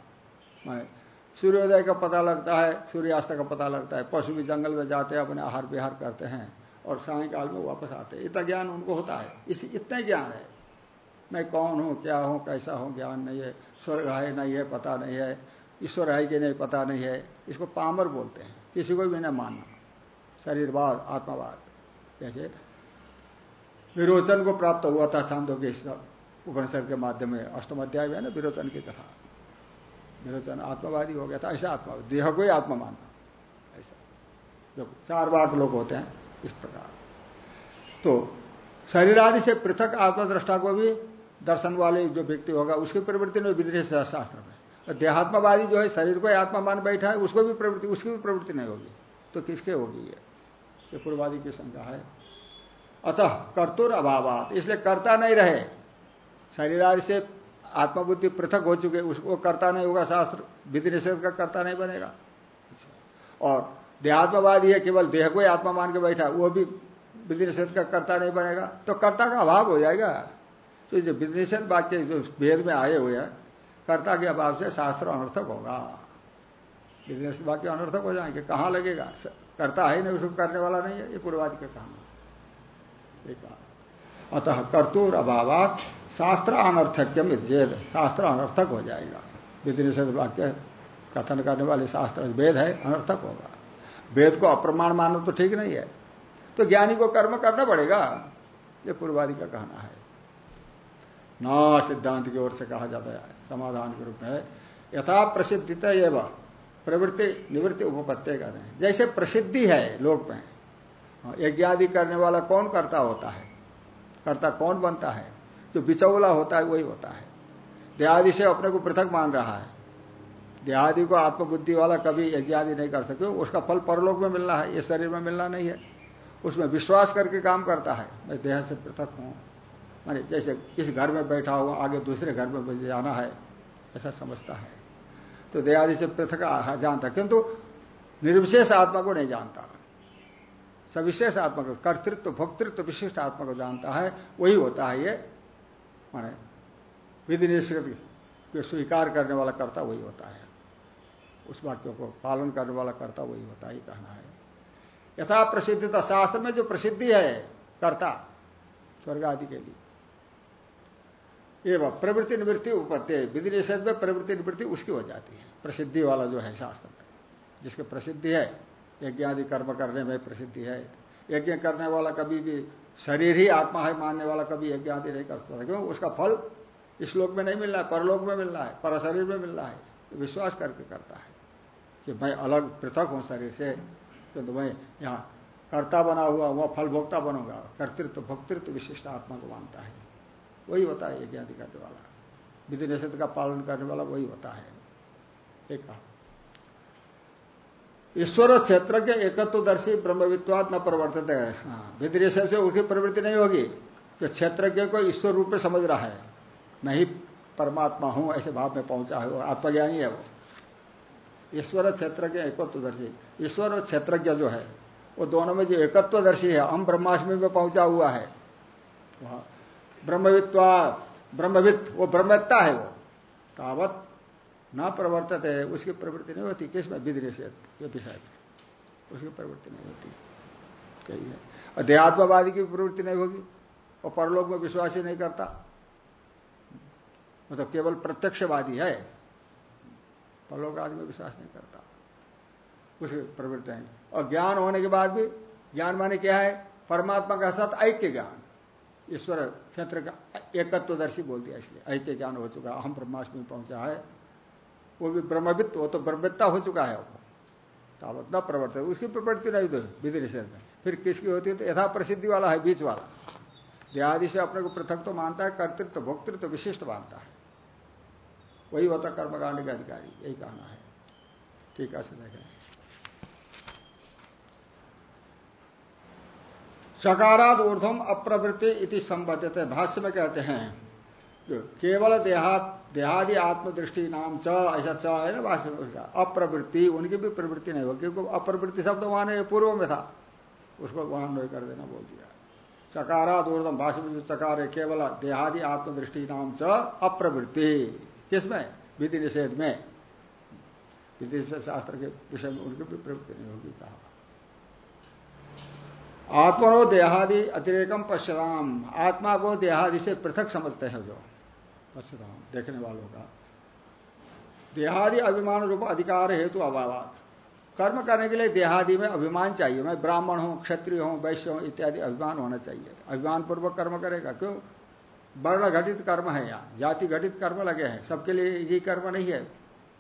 माने सूर्योदय का पता लगता है, सूर्यास्त का पता लगता है, पशु भी जंगल में जाते हैं, अपने आहार विहार करते हैं, और सायकाल में वापस आते हैं। इतना ज्ञान उनको होता है। इस, इतना ज्ञान है। मैं कौन हूँ, क्या हूँ, कैसा हूँ, ज्ञान नहीं है। स्वर्ग है, नहीं है, पता नहीं है। ईश्वर है कि नहीं, पता नहीं है। इसको पामर बोलते हैं। किसी को भी नहीं मानना। शरीरवाद, आत्मावाद। जैसे विरोचन को प्राप्त हुआ था छांदो के उपनिषद के माध्यम में। अष्टम अध्याय में है ना विरोचन की कथा। विरोचन आत्मवादी हो गया था, ऐसा आत्मा, देह को ही आत्मा मानना। ऐसा। जो चार बार लोग होते हैं इस प्रकार। तो शरीर आदि से पृथक आत्मद्रष्टा को भी दर्शन वाले जो व्यक्ति होगा, उसकी प्रवृत्ति में विदेश शास्त्र में। देहात्मवादी जो है, शरीर को आत्मा मान बैठा है, उसको भी प्रवृत्ति, उसकी भी प्रवृत्ति नहीं होगी। तो किसके होगी ये? ये पूर्वादि की शंका है। अतः कर्तुर अभाव इसलिए करता नहीं रहे। शरीर आदि से आत्मबुद्धि पृथक हो चुके उसको करता नहीं होगा, शास्त्र विधि निषेध का करता नहीं बनेगा। और देहात्मवादी है, केवल देह को ही आत्मा मान के बैठा, वो भी विधि निषेध का करता नहीं बनेगा। तो कर्ता का अभाव हो जाएगा। तो जो विधि निषेध वाक्य जो भेद में आए हुए हैं, कर्ता के अभाव से शास्त्र अनर्थक होगा। विधि निषेध वाक्य अनर्थक हो जाएँगे, कहाँ लगेगा? करता है, नहीं, उसको करने वाला नहीं है, ये पूर्वादि का काम कहना अतः कर्तूर अभावात शास्त्र अनर्थक्यम शास्त्र अनर्थक हो जाएगा। विधि निषेध वाक्य कथन करने वाले शास्त्र वेद है, अनर्थक होगा। वेद को अप्रमाण मानना तो ठीक नहीं है। तो ज्ञानी को कर्म करना पड़ेगा। ये पूर्वादि का कहना है। न सिद्धांत की ओर से कहा जाता है, समाधान के रूप में यथा प्रसिद्धित एवं प्रवृत्ति निवृत्ति उपपत्ति कहते हैं। जैसे प्रसिद्धि है लोक में हाँ, यज्ञ आदि करने वाला कौन करता होता है? करता कौन बनता है? जो बिचौला होता है वही होता है। देहादि से अपने को पृथक मान रहा है। देहादि को आत्मबुद्धि वाला कभी यज्ञ आदि नहीं कर सकते उसका फल परलोक में मिलना है ये शरीर में मिलना नहीं है। उसमें विश्वास करके काम करता है मैं देह से पृथक हूँ। मानी जैसे इस घर में बैठा हुआ आगे दूसरे घर में जाना है ऐसा समझता है। तो देहादि से पृथक जानता किंतु निर्विशेष आत्मा को नहीं जानता। सविशेष आत्मा को कर्तृत्व, भोक्तृत्व विशिष्ट आत्मा को जानता है। वही होता है ये, माने विधि निषेध स्वीकार करने वाला कर्ता वही होता है। उस वाक्यों को पालन करने वाला कर्ता वही होता ही कहना है। यथा प्रसिद्धता शास्त्र में जो प्रसिद्धि है कर्ता स्वर्ग आदि के लिए एवं प्रवृत्ति निवृत्ति उपत्ति विधि निषेध में प्रवृत्ति निवृत्ति उसकी हो जाती है। प्रसिद्धि वाला जो है शास्त्र में, जिसकी प्रसिद्धि है, यज्ञ आदि कर्म करने में प्रसिद्धि है। यज्ञ करने वाला कभी भी शरीर ही आत्मा है, मानने वाला कभी यज्ञ आदि नहीं कर सकता। क्यों? उसका फल इस लोक में नहीं मिल रहा है, परलोक में मिल रहा है, पर शरीर में मिल रहा है। विश्वास करके करता है कि मैं अलग पृथक हूँ शरीर से। किंतु मैं यहाँ कर्ता बना हुआ, वह फल भोक्ता बनूँगा। कर्तृत्व, भक्तृत्व विशिष्ट आत्मा को मानता है। वही होता है यज्ञ आदि करने वाला। विधि निषेध का पालन करने वाला वही होता है। एक कहा। ईश्वर क्षेत्र के एकत्वदर्शी ब्रह्मवित्वाद न प्रवर्तित है। हाँ, विधि निषेध से उसकी प्रवृत्ति नहीं होगी। कि क्षेत्रज्ञ को ईश्वर रूप में समझ रहा है मैं ही परमात्मा हूँ ऐसे भाव में पहुँचा है वो आत्मज्ञानी है वो। ईश्वर क्षेत्र के एकत्वदर्शी ईश्वर और क्षेत्रज्ञ जो है वो दोनों में जो एकत्वदर्शी है हम ब्रह्माष्टमी में पहुँचा हुआ है ब्रह्मवित्वा ब्रह्मवित्त वो ब्रह्मत्ता है वो। तावत न प्रवर्तित है उसकी प्रवृत्ति नहीं होती। किसमें? विधि निषेध ये विषय उसकी प्रवृत्ति नहीं होती। कही है। अध्यात्मवादी की प्रवृत्ति नहीं होगी। और परलोक में विश्वास ही नहीं करता। मतलब केवल प्रत्यक्षवादी है। परलोक आदि में विश्वास नहीं करता। उसकी प्रवृत्ति नहीं। और ज्ञान होने के बाद भी, ज्ञान माने क्या है? परमात्मा का साथ ऐक्य ज्ञान। ईश्वर क्षेत्र का एकत्वदर्शी बोल दिया इसलिए। ऐक्य ज्ञान हो चुका है हम ब्रह्माष्टमी पहुँचा है। वो भी ब्रह्मवित्त वो तो ब्रह्मवित्ता हो चुका है वो। तावत न प्रवर्त, उसकी प्रवृत्ति नहीं तो विधि निषेध में फिर किसकी होती है तो यथा प्रसिद्धि वाला है, बीच वाला। देहादि से अपने को पृथक तो मानता है, कर्तृत्व, भोक्तृत्व विशिष्ट मानता है। वही होता कर्मकांड का अधिकारी, यही कहना है। ठीक है देखें। सकारात ऊर्धम अप्रवृत्ति इति संबद्ध भाष्य में कहते हैं केवल देहात देहादि आत्मदृष्टि नाम च, ऐसा च है ना भाष्य अप्रवृत्ति, उनकी भी प्रवृत्ति नहीं होगी क्योंकि अप्रवृत्ति शब्द वहाँ ने पूर्व में था। उसको वहाँ नहीं कर देना बोल दिया। चकारा ऊर्धम भाष्य में जो चकार है, केवल देहादि आत्मदृष्टि नाम च, अप्रवृत्ति। किसमें विधि निषेध में। विधि निषेध शास्त्र के विषय में उनकी भी प्रवृत्ति नहीं होगी, कहा। आत्मनो देहादि अतिरेकम पश्चिम आत्मा को देहादि से पृथक समझते हैं जो। पश्चिम देखने वालों का। देहादि अभिमान रूप अधिकार हेतु अभाव कर्म करने के लिए देहादि में अभिमान चाहिए। मैं ब्राह्मण हूँ, क्षत्रिय हूँ, वैश्य हूँ, इत्यादि अभिमान होना चाहिए। अभिमान पूर्वक कर्म करेगा। क्यों? वर्ण घटित कर्म है यहाँ। जाति घटित कर्म लगे हैं। सबके लिए यही कर्म नहीं है।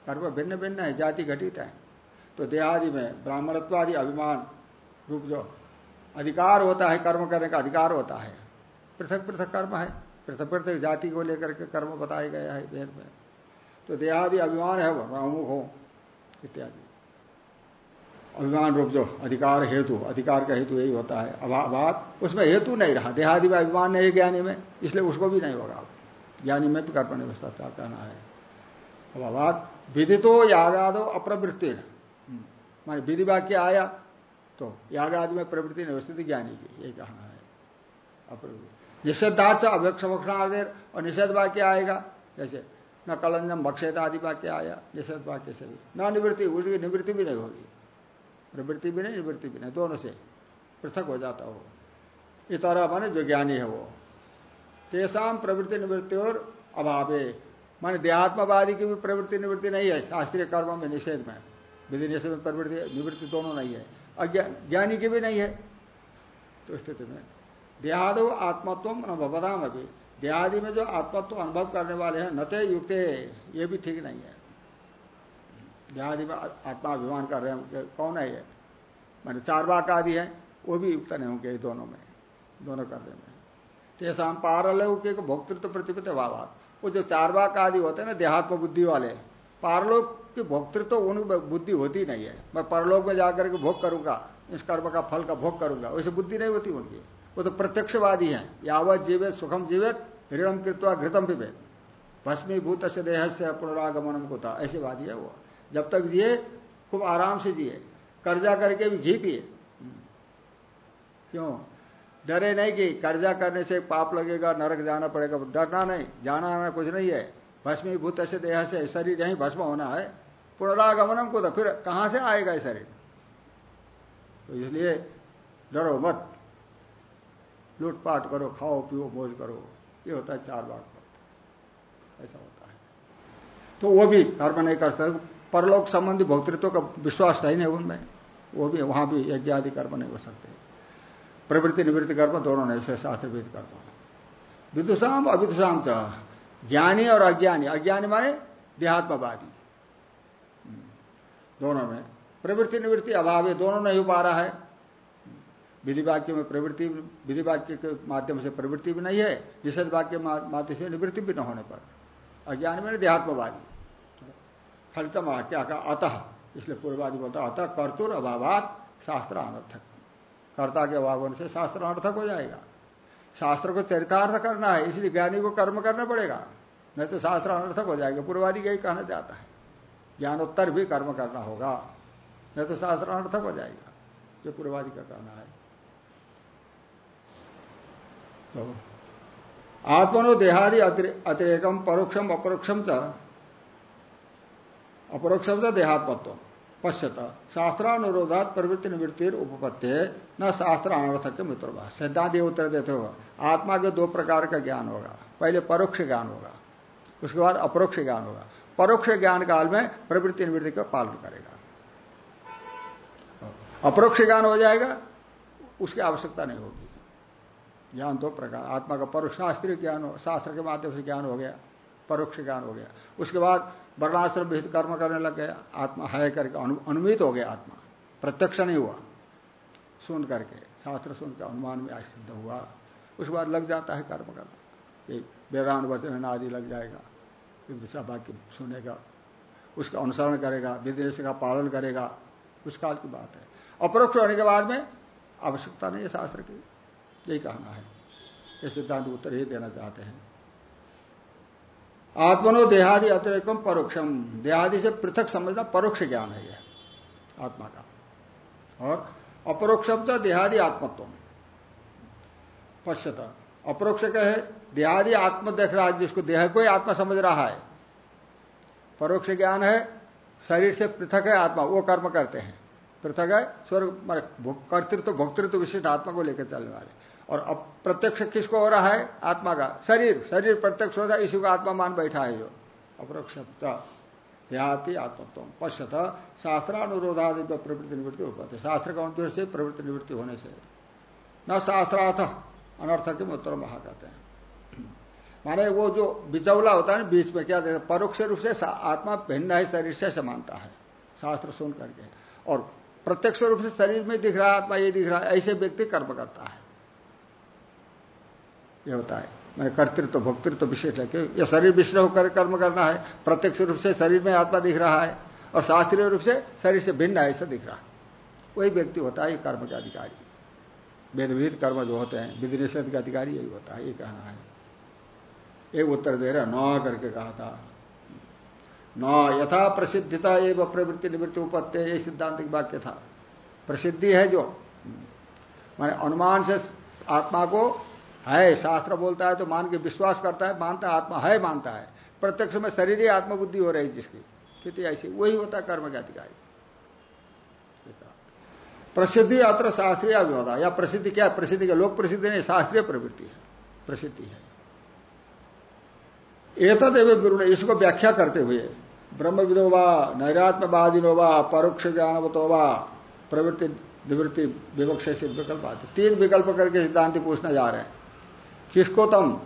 कर्म भिन्न भिन्न है, जाति घटित है। तो देहादि में ब्राह्मणत्वादि अभिमान रूप जो अधिकार होता है कर्म करने का अधिकार होता है। पृथक पृथक कर्म है। पृथक पृथक जाति को लेकर के कर्म बताया गया है वेद में। तो देहादि अभिमान है वो अमुख हो इत्यादि। अभिमान रूप जो अधिकार हेतु अधिकार का हेतु यही होता है। अभाव उसमें हेतु नहीं रहा। देहादि में अभिमान नहीं ज्ञानी में इसलिए उसको भी नहीं होगा। ज्ञानी में भी कर्म निवस्था कहना है। अभावात विधि तो यागादो अप्रवृत्ति मानी विधि वाक्य आया तो याग आदि में प्रवृत्ति निवस्थित ज्ञानी की, ये कहना है। अप्रवृत्ति। निषेधाच अव्यक्षमक्षणादेर और निषेध वाक्य आएगा, जैसे, न कलंजम भक्षेत आदि वाक्य आया, निषेध वाक्य से भी। न निवृत्ति, उसकी निवृत्ति भी नहीं होगी। प्रवृत्ति भी नहीं, निवृत्ति भी नहीं, दोनों से पृथक हो जाता हो। इतरा माने जो ज्ञानी है वो। तेसाम प्रवृत्ति निवृत्ति और अभावे। माने देहात्मवादी की भी प्रवृत्ति निवृत्ति नहीं है, शास्त्रीय कर्म में, निषेध में। विधि निषेध में प्रवृत्ति, निवृत्ति दोनों नहीं है। ज्ञानी की भी नहीं है। तो स्थिति में देहादो आत्मत्व अनुभवदाम अभी देहादि में जो आत्मत्व अनुभव करने वाले हैं नते युक्त, ये भी ठीक नहीं है। देहादि में आत्माभिमान कर रहे हैं कौन है ये? मैंने चार बाक आदि है, वो भी युक्त नहीं होंगे दोनों में, दोनों करने में। तेसाम पारलौकिक भोक्तृत्व प्रतिपत भाव वो जो चार बाक आदि होते हैं ना, देहात्म बुद्धि वाले, पारलोक की भोक्तृत्व तो उन बुद्धि होती नहीं है। मैं परलोक में जाकर के भोग करूँगा, इस कर्म का फल का भोग करूँगा, वैसे बुद्धि नहीं होती उनकी। वो तो प्रत्यक्षवादी है। यावत जीवित सुखम जीवित ऋणम कृत्वा घृतम पिबे। भस्मीभूत से देह से पुनरागमन को था ऐसे वादी है वो। जब तक जिए, खूब आराम से जिए। कर्जा करके भी घी पिए। क्यों? डरे नहीं कि कर्जा करने से पाप लगेगा, नरक जाना पड़ेगा। डरना नहीं। जाना आना कुछ नहीं है। भस्मीभूत ऐसे देह से शरीर यही भस्म होना है। पुनरागमनम को तो फिर कहाँ से आएगा शरीर? तो इसलिए डरो मत। लूटपाट करो, खाओ, पियो, मौज करो। ये होता है चार बात ऐसा होता है। तो वो भी कर्म नहीं कर सकते। परलोक संबंधी भोक्तृत्व का विश्वास नहीं है उनमें। वो भी, वहाँ भी यज्ञ आदि कर्म नहीं हो सकते। प्रवृत्ति निवृत्ति कर्म दोनों नहीं से शास्त्रविद कर्म। विदुषाम, अविदुषाम च। ज्ञानी और अज्ञानी। अज्ञानी माने देहात्मवादी। दोनों में। प्रवृत्ति निवृत्ति अभाव है दोनों नहीं हो पा रहा है। विधि वाक्य में प्रवृत्ति, विधि वाक्य के माध्यम से प्रवृत्ति भी नहीं है, निषेध वाक्य माध्यम से निवृत्ति भी न होने पर। अज्ञानी में देहात्मवादी। फलितम क्या का अतः। इसलिए पूर्वादि बोलता अतः कर्तुर अभावात शास्त्र अनर्थक कर्ता के अभाव से शास्त्र अनर्थक हो जाएगा। शास्त्र को चरितार्थ करना है, इसलिए ज्ञानी को कर्म करना पड़ेगा। नहीं तो शास्त्र अनर्थक हो जाएगा। पूर्वादि यही कहना चाहता है। ज्ञानोत्तर भी कर्म करना होगा। नहीं तो शास्त्र अनर्थक हो जाएगा, जो पूर्वादि का कहना है। तो आत्मनो देहादि अतिरेकम परोक्षम अपरोक्षम च अपरोक्षम च देहात्मत्व, पश्यत। शास्त्रानुरोधात प्रवृत्ति निवृत्ति उपपत्ति है न शास्त्र अनर्थक के मित्र सिद्धांत ये उत्तर देते हो, आत्मा के दो प्रकार का ज्ञान होगा। पहले परोक्ष ज्ञान होगा, उसके बाद अपरोक्ष ज्ञान होगा। परोक्ष ज्ञान काल में प्रवृत्ति निवृत्ति का पालन करेगा। अपरोक्ष ज्ञान हो जाएगा, उसकी आवश्यकता नहीं होगी। ज्ञान दो प्रकार, आत्मा का परोक्ष शास्त्रीय ज्ञान हो, शास्त्र के माध्यम से ज्ञान हो गया, परोक्ष ज्ञान हो गया। उसके बाद वर्णाश्रम विहित कर्म करने लग गया, आत्मा है करके अनुमित हो गया आत्मा, प्रत्यक्ष नहीं हुआ। सुन करके, शास्त्र सुन के अनुमान में सिद्ध हुआ। उसके बाद लग जाता है कर्म करना वेदान वचन आदि लग जाएगा। दिशा वाक्य सुनेगा, उसका अनुसरण करेगा, विदेश का पालन करेगा, उस काल की बात है। अपरोक्ष होने के बाद में आवश्यकता नहीं है शास्त्र की, यही कहना है। ये सिद्धांत उत्तर ही देना चाहते हैं। आत्मनो देहादि अतिरिक्तम परोक्षम देहादि से पृथक समझना परोक्ष ज्ञान है यह, आत्मा का। और अपरोक्षम तो देहादि आत्मत्व। पश्यत अपरोक्ष कहे देहादि आत्म देख रहा है जिसको देह को ही आत्मा समझ रहा है। परोक्ष ज्ञान है, शरीर से पृथक है आत्मा, वो कर्म करते हैं। पृथक है स्वर्ग कर्तृत्व तो भोक्तृत्व तो विशिष्ट आत्मा को लेकर चलने वाले। और अब प्रत्यक्ष किसको हो रहा है? आत्मा का, शरीर। शरीर प्रत्यक्ष होता है, इसी को आत्मा मान बैठा है जो। अपरोक्ष देहाती आत्मत्व। पश्यत शास्त्रानुरोधादि प्रवृत्ति निवृत्ति होते शास्त्र का उद्देश्य से प्रवृत्ति निवृत्ति होने से। न शास्त्रार्थ अनर्थक के उत्तर महा कहते हैं। माने वो जो बिचौला होता है ना बीच में, क्या देता परोक्ष रूप से आत्मा भिन्न है, शरीर से समानता है। शास्त्र सुन करके। और प्रत्यक्ष रूप से शरीर में दिख रहा है, आत्मा ये दिख रहा है, ऐसे व्यक्ति कर्म करता है। ये होता है। मैंने कर्तृत्व, भोक्तृत्व विशेष है कि यह शरीर विश्र होकर कर्म करना है, प्रत्यक्ष रूप से शरीर में आत्मा दिख रहा है, और शास्त्रीय रूप से शरीर से भिन्न ऐसा दिख रहा है। वही व्यक्ति होता है कर्म के अधिकारी। वेदविहित कर्म जो होते हैं विधि निषेध के अधिकारी यही होता है, ये कहना है। एक उत्तर दे रहा न करके कहा था। न यथा प्रसिद्धता एवं प्रवृत्ति निवृत्ति उपत्य ये सिद्धांत वाक्य था। प्रसिद्धि है जो। माने अनुमान से आत्मा को है, शास्त्र बोलता है तो मान के विश्वास करता है, मानता है, आत्मा है, मानता है। प्रत्यक्ष में शरीर ही आत्मबुद्धि हो रही जिसकी। स्थिति ऐसी, वही होता है कर्म के अधिकारी। प्रसिद्धि अत्र शास्त्रीय अभिमता या प्रसिद्धि क्या प्रसिद्धि का लोक प्रसिद्धि नहीं, शास्त्रीय प्रवृत्ति है। प्रसिद्धि है। एतद एवं गुरु ने इसको व्याख्या करते हुए ब्रह्म विदो वा, नैरात्मवादिनो वा परोक्ष ज्ञानवतो वा, प्रवृत्ति, निवृत्ति, विवक्ष से विकल्प आते। तीन विकल्प करके सिद्धांति पूछने जा रहे हैं। किसको तम?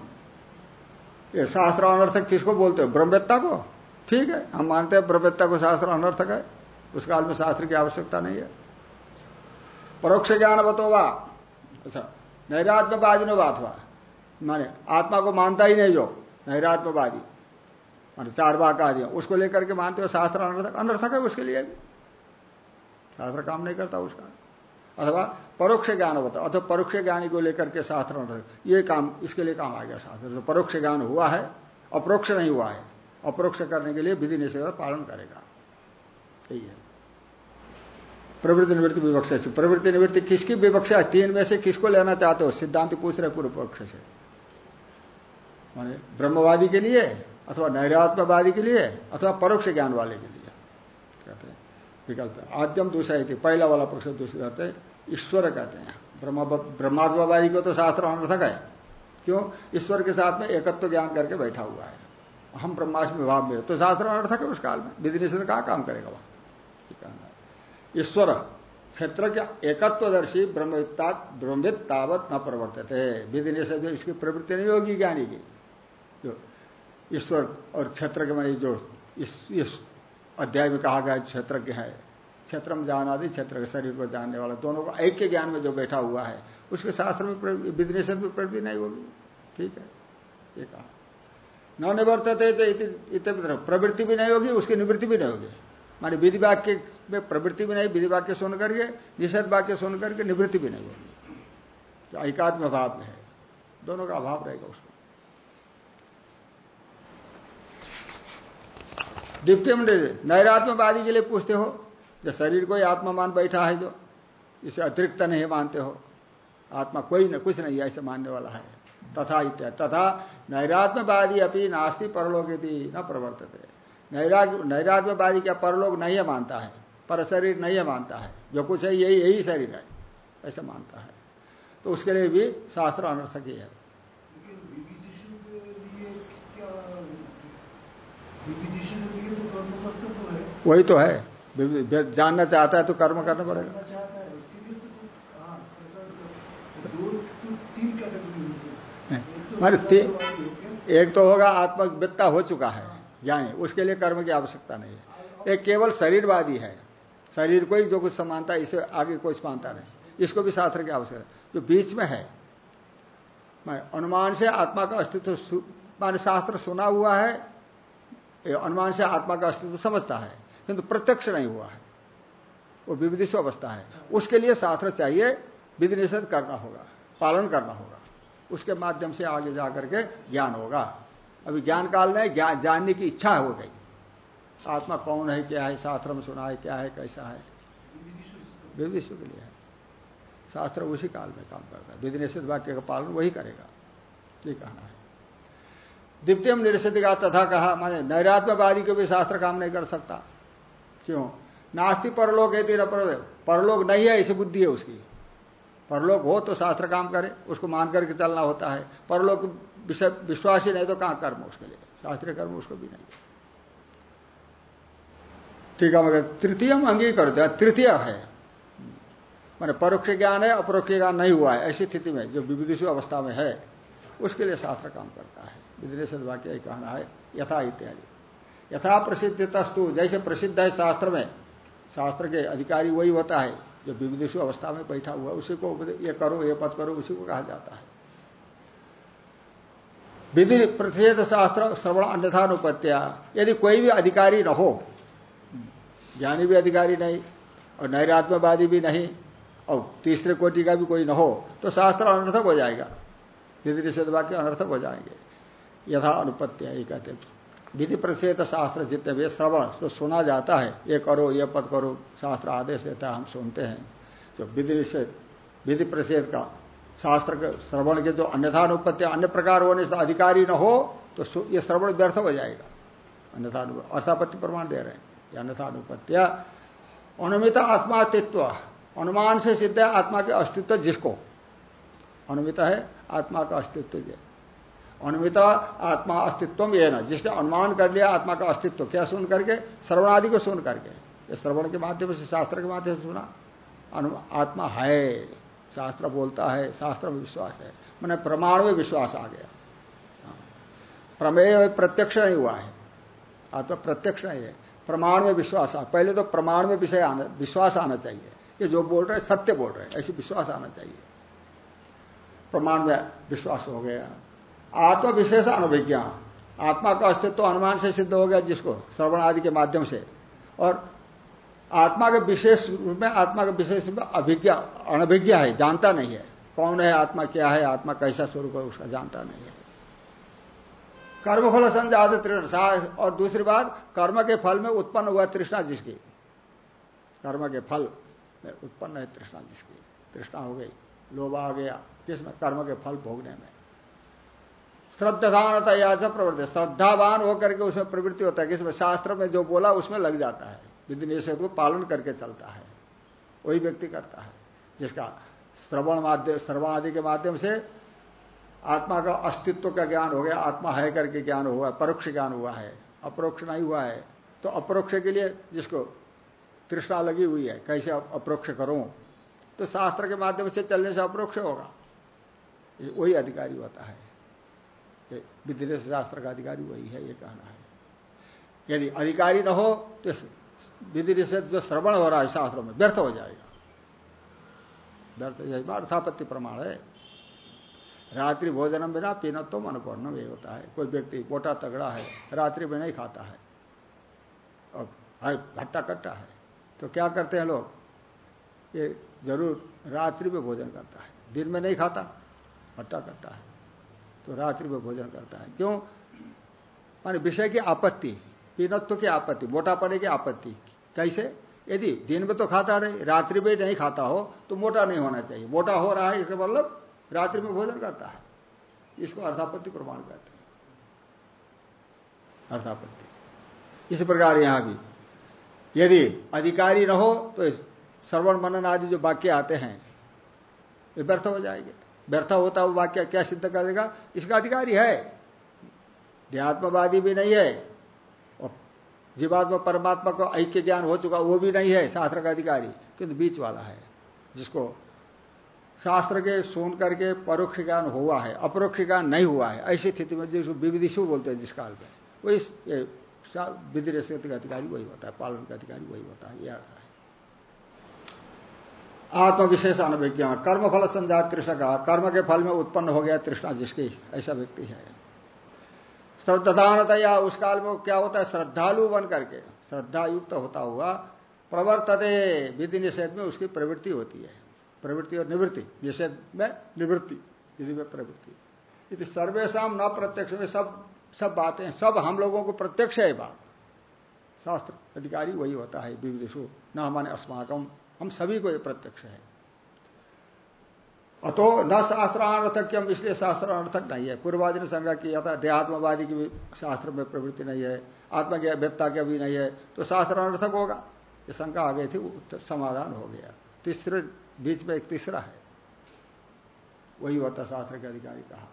ये शास्त्र अनर्थक किसको बोलते हो? ब्रह्मवेत्ता को? ठीक है, हम मानते हैं ब्रह्मवेत्ता को शास्त्र अनर्थक है। उस काल में शास्त्र की आवश्यकता नहीं है। परोक्ष ज्ञान बतोवा अच्छा नैरात्मवादी ने बात हुआ माने आत्मा को मानता ही नहीं जो। नैरात्मवादी। मान चार बाग आदि उसको लेकर के मानते हो शास्त्र अनर्थक? अनर्थक है उसके लिए भी। शास्त्र काम नहीं करता उसका। अथवा परोक्ष ज्ञान होता। अथवा परोक्ष ज्ञानी को लेकर के शास्त्र अनर्थक। ये काम, इसके लिए काम आ गया शास्त्र। जो परोक्ष ज्ञान हुआ है, अप्रोक्ष नहीं हुआ है, अप्रोक्ष करने के लिए विधि निषेध पालन करेगा। यही है। प्रवृत्ति निवृत्ति विवक्षा से। प्रवृत्ति निवृत्ति किसकी विवक्षा तीन में से किसको लेना चाहते हो? सिद्धांत पूछ रहे पूर्व पक्ष से। माने ब्रह्मवादी के लिए अथवा नैरात्मवादी के लिए अथवा परोक्ष ज्ञान वाले के लिए। कहते हैं, विकल्प आद्यम दूसरा थी पहला वाला पक्ष दूसरे कहते हैं, ईश्वर कहते हैं। ब्रह्मात्मवादी को तो शास्त्र अनर्थक है। क्यों? ईश्वर के साथ में एकत्व ज्ञान करके बैठा हुआ है। हम ब्रह्माष्टमी भाव में तो शास्त्र अनर्थक है उस काल में। विधि निषेध कहा काम करेगा वहाँ? ईश्वर, क्षेत्र के एकत्वदर्शी, ब्रह्मवित्ता ब्रह्मविद तावत न प्रवर्तित। है विधि निषेध इसकी प्रवृत्ति नहीं होगी ज्ञानी की। जो ईश्वर और क्षेत्र के मानी जो इस, इस अध्याय में कहा गया क्षेत्र के है क्षेत्र में जाना दी क्षेत्र के शरीर को जानने वाला दोनों को के ज्ञान में जो बैठा हुआ है उसके शास्त्र में विधि में प्रवृत्ति नहीं होगी। ठीक है? ये कहा। न निवर्तते तो प्रवृत्ति भी नहीं होगी उसकी निवृत्ति भी नहीं होगी। माने विधि वाक्य में प्रवृत्ति भी नहीं विधि वाक्य सुन करके निषेध वाक्य सुन करके निवृत्ति भी नहीं होगी। जो एकात्म भाव में है। दोनों का अभाव रहेगा उसमें। द्वितीय नैरात्मवादी के लिए पूछते हो? जो शरीर को ही आत्मा मान बैठा है जो, इसे अतिरिक्त नहीं मानते हो। आत्मा कोई न कुछ नहीं ऐसे मानने वाला है। तथा इत्या, तथा नैरात्मवादी अपनी नास्ती परलोक यदि न प्रवर्तते। नैरात्मवादी क्या परलोक नहीं मानता है? पर शरीर नहीं मानता है। जो कुछ है, यही यही शरीर है। ऐसा मानता है। तो उसके लिए भी शास्त्र अनर्थक ही है। वही तो है। जानना चाहता है तो कर्म करना पड़ेगा। मारे एक तो होगा आत्मवित्ता हो चुका है ज्ञानी उसके लिए कर्म की आवश्यकता नहीं है। एक केवल शरीरवादी है। शरीर को ही जो कुछ समानता है इसे आगे कोई मानता नहीं। इसको भी शास्त्र की आवश्यकता जो बीच में है मैं अनुमान से आत्मा का अस्तित्व माने शास्त्र सुना हुआ है अनुमान से आत्मा का अस्तित्व समझता है। किंतु प्रत्यक्ष नहीं हुआ है। वो विविधिश अवस्था है। उसके लिए शास्त्र चाहिए विधि निषेध करना होगा, पालन करना होगा। उसके माध्यम से आगे जाकर के ज्ञान होगा। अभी ज्ञान काल में ज्ञान जानने की इच्छा हो गई। आत्मा कौन है, क्या है, शास्त्र में सुना है, क्या है, कैसा है? विविधिशु के लिए है। शास्त्र उसी काल में काम करता है। विधि निषेध वाक्य का पालन वही करेगा। ये कहना है। द्वितीय निषेध का तथा कहा, माने नैरात्मवादी को भी शास्त्र काम नहीं कर सकता। क्यों? नास्ति परलोक है तेरा परलोक नहीं है, ऐसी बुद्धि है उसकी। परलोक हो तो शास्त्र काम करे, उसको मान करके चलना होता है। परलोक विश्वास ही नहीं तो कहाँ कर्म उसके लिए? शास्त्रीय कर्म उसको भी नहीं। ठीक है, मगर तृतीय अंगीकर दिया तृतीय है। मैंने परोक्ष ज्ञान है, अपरोक्ष ज्ञान नहीं हुआ है, ऐसी स्थिति में जो विविधिशु अवस्था में है, उसके लिए शास्त्र काम करता है। विदेश वाक्य कहना है, यथा इत्यादि। यथा प्रसिद्ध तस्तु जैसे प्रसिद्ध है शास्त्र में, शास्त्र के अधिकारी वही होता है, जो विविधिशु अवस्था में बैठा हुआ उसी को ये करो, ये पद करो, उसी को कहा जाता है। विधि प्रतिषेध शास्त्र श्रवण अन्यथानुपत्या यदि कोई भी अधिकारी न हो, ज्ञानी भी अधिकारी नहीं, और नैरात्मवादी भी नहीं, और तीसरे कोटि का भी कोई न हो तो शास्त्र अनर्थक हो जाएगा। विधि निषेध वाक्य अनर्थक हो जाएँगे। यथा अनुपत्या, ये कहते विधि प्रतिषेध शास्त्र जितने भी श्रवण जो सुना जाता है, ये करो, ये पद करो, शास्त्र आदेश देता है, हम सुनते हैं। जो विधि निषेध विधि प्रतिषेध का शास्त्र के श्रवण के जो अन्यथानुपत्ति अन्य प्रकार होने से अधिकारी न हो तो ये श्रवण व्यर्थ हो जाएगा। अन्यथा अर्थापत्ति प्रमाण दे रहे हैं। ये अन्यथानुपत्या, अनुमित आत्मास्तित्व अनुमान से सिद्ध आत्मा के अस्तित्व जिसको। अनुमित है आत्मा का अस्तित्व अनुमित आत्मा अस्तित्व ये न जिसने अनुमान कर लिया, आत्मा का अस्तित्व क्या सुन करके? श्रवणादि को सुन करके। श्रवण के माध्यम से, शास्त्र के माध्यम से सुना। आत्मा है। शास्त्र बोलता है, शास्त्र में विश्वास है। मैंने प्रमाण में विश्वास आ गया। हाँ। प्रमेय प्रत्यक्ष नहीं हुआ है। आत्मा प्रत्यक्ष नहीं है। प्रमाण में विश्वास आ, पहले तो प्रमाण में विषय आना, विश्वास आना चाहिए। ये जो बोल रहे सत्य बोल रहे ऐसे विश्वास आना चाहिए। प्रमाण में विश्वास हो गया। आत्म विशेष अनुभिज्ञा आत्मा का अस्तित्व अनुमान से सिद्ध हो गया जिसको श्रवण आदि के माध्यम से। और आत्मा के विशेष रूप में, आत्मा के विशेष रूप में अभिज्ञा अनभिज्ञ है, जानता नहीं है। कौन है, आत्मा क्या है, आत्मा कैसा स्वरूप है, उसका जानता नहीं है। कर्मफल संजात तृष्णा और दूसरी बात, कर्म के फल में उत्पन्न हुआ तृष्णा जिसकी? कर्म के फल में उत्पन्न है तृष्णा जिसकी? तृष्णा हो गई, लोभ आ गया। किसमें? कर्म के फल भोगने में। श्रद्धान से प्रवृत्ति। श्रद्धावान होकर के उसमें प्रवृत्ति होता है किसमें शास्त्र में जो बोला, उसमें लग जाता है। विधि निषेध को पालन करके चलता है। वही व्यक्ति करता है, जिसका श्रवण माध्यम श्रवण आदि के माध्यम से आत्मा का अस्तित्व का ज्ञान हो गया, आत्मा है करके ज्ञान हुआ, परोक्ष ज्ञान हुआ है, अपरोक्ष नहीं हुआ है तो अपरोक्ष के लिए जिसको तृष्णा लगी हुई है, कैसे अप्रोक्ष करूँ? तो शास्त्र के माध्यम से चलने से अप्रोक्ष होगा। वही अधिकारी होता है। विधि शास्त्र का अधिकारी वही है, ये कहना है। यदि अधिकारी न हो तो विधि निषेध जो श्रवण हो रहा है शास्त्रों में, व्यर्थ हो जाएगा। व्यर्थ हो जाएगा, अर्थापत्ति प्रमाण है। रात्रि भोजनम बिना पीना पीनत्व अनुपूर्णम ये होता है। कोई व्यक्ति मोटा तगड़ा है, रात्रि में नहीं खाता है, और घट्टा कट्टा है तो क्या करते हैं लोग? ये ज़रूर रात्रि में भोजन करता है। दिन में नहीं खाता, भट्टा कट्टा है। तो रात्रि में भोजन करता है। क्यों? माने विषय की आपत्ति, पीनत्व की आपत्ति मोटा पड़े की आपत्ति। कैसे? यदि दिन में तो खाता नहीं, रात्रि में नहीं खाता हो तो मोटा नहीं होना चाहिए। मोटा हो रहा है इसका मतलब रात्रि में भोजन करता है। इसको अर्थापत्ति प्रमाण कहते हैं। अर्थापत्ति। इस प्रकार यहाँ भी, यदि अधिकारी न हो तो श्रवण मनन आदि जो वाक्य आते हैं, वे व्यर्थ हो जाएँगे। व्यर्थ होता हुआ वाक्य क्या सिद्ध कर देगा? इसका अधिकारी है। ध्यात्मवादी भी नहीं है। और जीवात्मा परमात्मा को ऐक्य ज्ञान हो चुका वो भी नहीं है, शास्त्र का अधिकारी। किंतु बीच वाला है, जिसको शास्त्र के सुन करके परोक्ष ज्ञान हुआ है, अपरोक्ष ज्ञान नहीं हुआ है, ऐसी स्थिति में जिसको विविधिशु बोलते हैं जिस काल में। वही विधि का अधिकारी वही होता है, पालन का अधिकारी वही होता है यह अर्थ है। आत्मविशेष अनभिज्ञा कर्मफल संजात तृष्णा का कर्म के फल में उत्पन्न हो गया तृष्णा जिसकी ऐसा व्यक्ति है। श्रद्धानतया उस काल में क्या होता है? श्रद्धालु बन करके श्रद्धा युक्त होता हुआ प्रवर्तते विधि निषेध में उसकी प्रवृत्ति होती है। प्रवृत्ति और निवृत्ति, निषेध में निवृत्ति, विधि में प्रवृत्ति। यदि सर्वेशा न प्रत्यक्ष में सब सब बातें, सब हम लोगों को प्रत्यक्ष है बात। शास्त्र अधिकारी वही होता है विविधेशु न हमारे अस्माकम। हम सभी को ये प्रत्यक्ष है। अतो न शास्त्रार्थक्यम, इसलिए शास्त्रार्थक नहीं है। पूर्वादि ने संज्ञा किया था देहात्मवादी की भी शास्त्र में प्रवृत्ति नहीं है, आत्मा की भी नहीं है तो शास्त्रार्थक होगा। ये शंका आ गई थी समाधान हो गया। तीसरे, बीच में एक तीसरा है। वही होता शास्त्र के अधिकारी कहा।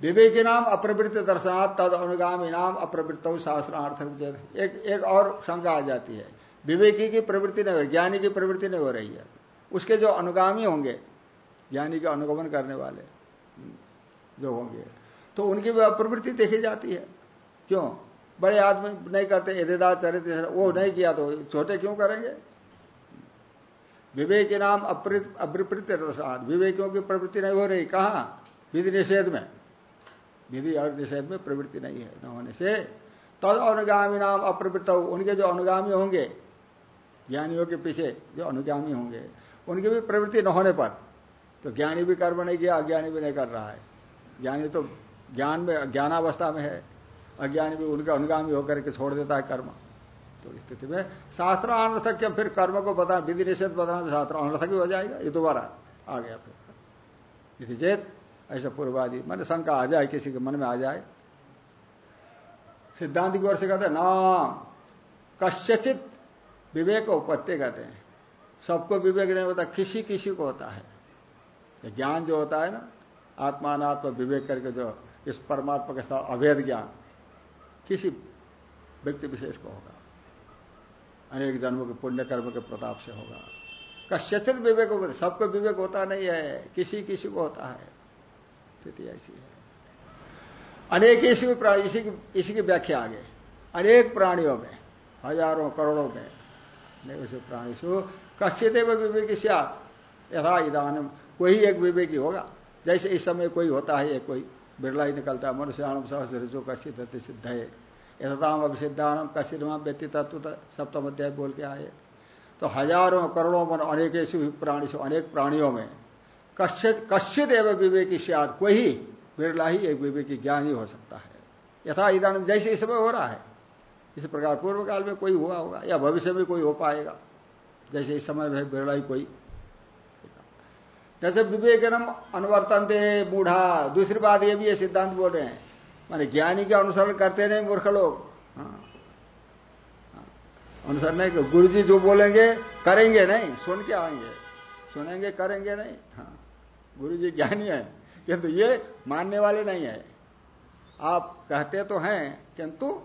विवेकी नाम अप्रवृत्त दर्शनात् तद अनुगामी नाम अप्रवृत्त शास्त्रार्थक एक एक और शंका आ जाती है। विवेकी की प्रवृत्ति नहीं हो रही, ज्ञानी की प्रवृत्ति नहीं हो रही है। उसके जो अनुगामी होंगे, ज्ञानी का अनुगमन करने वाले, जो होंगे तो उनकी प्रवृत्ति देखी जाती है। क्यों? बड़े आदमी नहीं करते यदेदार चरित्र वो नहीं किया तो छोटे क्यों करेंगे? विवेक नाम अप्रवृत्त विवेकियों की प्रवृत्ति नहीं हो रही, कहा? विधि निषेध में। विधि और निषेध में प्रवृत्ति नहीं है, न होने से। तद अनुगामी नाम अप्रवृत्त उनके जो अनुगामी होंगे ज्ञानियों के पीछे जो अनुगामी होंगे, उनकी भी प्रवृत्ति न होने पर तो ज्ञानी भी कर्म नहीं किया अज्ञानी भी नहीं कर रहा है। ज्ञानी तो ज्ञान में, ज्ञानावस्था में है। अज्ञानी भी उनका अनुगामी होकर के छोड़ देता है कर्म। तो स्थिति में शास्त्र अनर्थक क्या फिर कर्म को बता, विधि निषेध बताना शास्त्र अनर्थक ही हो जाएगा, ये दोबारा आ गया फिर यदि चेत ऐसा पूर्वादि, मन शंका आ जाए, किसी के मन में आ जाए, सिद्धांत की ओर से कहते ना कश्यचित विवेक उपत्ति कहते हैं। सबको विवेक नहीं होता, किसी किसी को होता है। ज्ञान जो होता है ना आत्मात्म विवेक करके जो इस परमात्मा के साथ अभेद ज्ञान, किसी व्यक्ति विशेष को होगा। अनेक जन्मों के पुण्य कर्म के प्रताप से होगा। कश्यचित विवेक होता सबको विवेक होता नहीं है, किसी किसी को होता है। स्थिति ऐसी है। अनेक इसी इसी की इसी की व्याख्या आगे। अनेक प्राणियों में, हज़ारों करोड़ों में प्राणी प्राणीशु कश्चिदेव विवेकी यथा इधान कोई एक विवेकी होगा। जैसे इस समय कोई होता है एक कोई बिरला ही निकलता है मनुष्याणम सहस ऋजो अति सिद्ध है। यथाम अभिसिद्धानम कशिरमा व्यक्ति तत्व सप्तम अध्याय बोल के आए। तो हज़ारों, करोड़ों मन अनेक ऐसी प्राणी से, अनेक प्राणियों में कश्चित कश्चित एवं विवेकी शायद कोई बिरला ही एक विवेकी ज्ञान ही हो सकता है। यथा इधान जैसे इस समय हो रहा है। इस प्रकार पूर्व काल में कोई हुआ होगा, या भविष्य में कोई हो पाएगा। जैसे इस समय में बिरला ही कोई। जैसे विवेकनम अनुवर्तन दे बूढ़ा दूसरी बात ये भी ये सिद्धांत बोल रहे हैं। माने ज्ञानी का अनुसरण करते नहीं मूर्ख लोग। हाँ। हाँ। अनुसरण नहीं गुरु जी जो बोलेंगे, करेंगे नहीं, सुन के आएँगे। सुनेंगे, करेंगे नहीं। हाँ। गुरु जी ज्ञानी है, किंतु ये मानने वाले नहीं है। आप कहते तो हैं, किंतु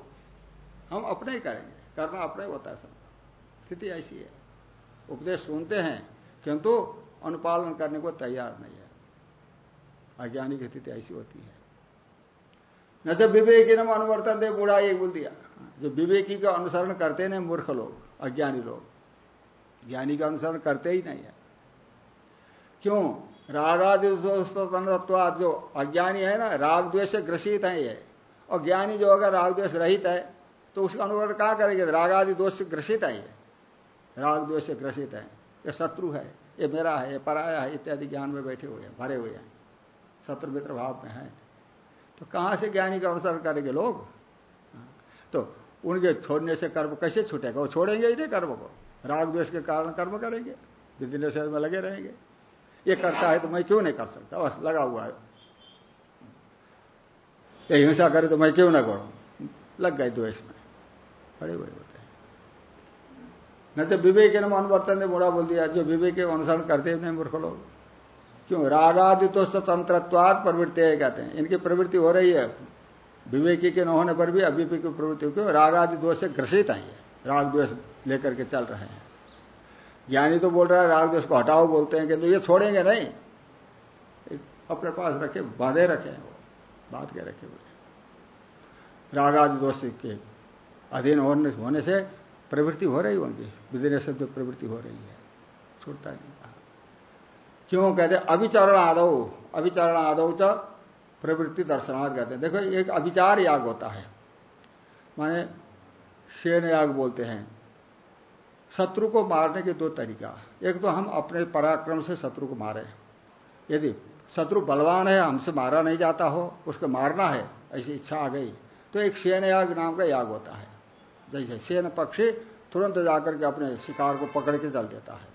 हम अपने ही करेंगे। करना अपने ही होता है सब। स्थिति ऐसी है। उपदेश सुनते हैं, किंतु अनुपालन करने को तैयार नहीं है। अज्ञानी की स्थिति ऐसी होती है। न जब विवेकी नम अनुवर्तन दे, बूढ़ा एक बोल दिया। जो विवेकी का अनुसरण करते नहीं मूर्ख लोग, अज्ञानी लोग, ज्ञानी का अनुसरण करते ही नहीं है। क्यों? रागादि जो अज्ञानी है ना राग द्वेष से ग्रसित है ये। और ज्ञानी जो अगर राग द्वेष रहित है। तो उसका अनुकरण कहाँ करेंगे? राग आदि दोष से ग्रसित है ये। राग द्वेष से ग्रसित है। ये शत्रु है, ये मेरा है, ये पराया है, इत्यादि ज्ञान में बैठे हुए हैं, भरे हुए हैं। शत्रु मित्र भाव में है। तो कहाँ से ज्ञानी का अनुसरण करेंगे लोग? तो उनके छोड़ने से कर्म कैसे छूटेगा? वो छोड़ेंगे ही नहीं कर्म को। राग द्वेष के कारण कर्म करेंगे विधि से में लगे रहेंगे। ये करता है तो मैं क्यों नहीं कर सकता? बस लगा हुआ है। ये हिंसा करे तो मैं क्यों ना करूँ? लग गए द्वेष में। बड़े हुए होते हैं। न तो विवेक न अनुवर्तन ने बुरा बोल दिया, जो विवेक के अनुसरण करते हैं मूर्ख लोग। क्यों? रागादि तो स्वतंत्रत्वाद प्रवृत्ति है, कहते हैं। इनकी प्रवृत्ति हो रही है। विवेकी के न होने पर भी अविवेक की प्रवृत्ति, क्यों? रागादि दोष से ग्रसित आई है राग द्वेष लेकर के चल रहे हैं। ज्ञानी तो बोल रहा है राग दोष को हटाओ बोलते हैं कि तो ये छोड़ेंगे नहीं। अपने पास रखे, बांधे रखे वो। बाँध के रखे हुए रागादि दोष के अधीन होने से प्रवृत्ति हो रही उनकी विदिने से प्रवृत्ति हो रही है। छूटता नहीं कहा। क्यों कहते अभिचरण आदो अभिचरण आदो च प्रवृत्ति दर्शनार्थ कहते हैं। देखो, एक अभिचार याग होता है। माने शेन याग बोलते हैं। शत्रु को मारने के दो तरीका। एक तो हम अपने पराक्रम से शत्रु को मारे। यदि शत्रु बलवान है, हमसे मारा नहीं जाता हो, उसको मारना है, ऐसी इच्छा आ गई तो एक सेन याग नाम का याग होता है। जैसे सेन पक्षी तुरंत जाकर के अपने शिकार को पकड़ के चल देता है।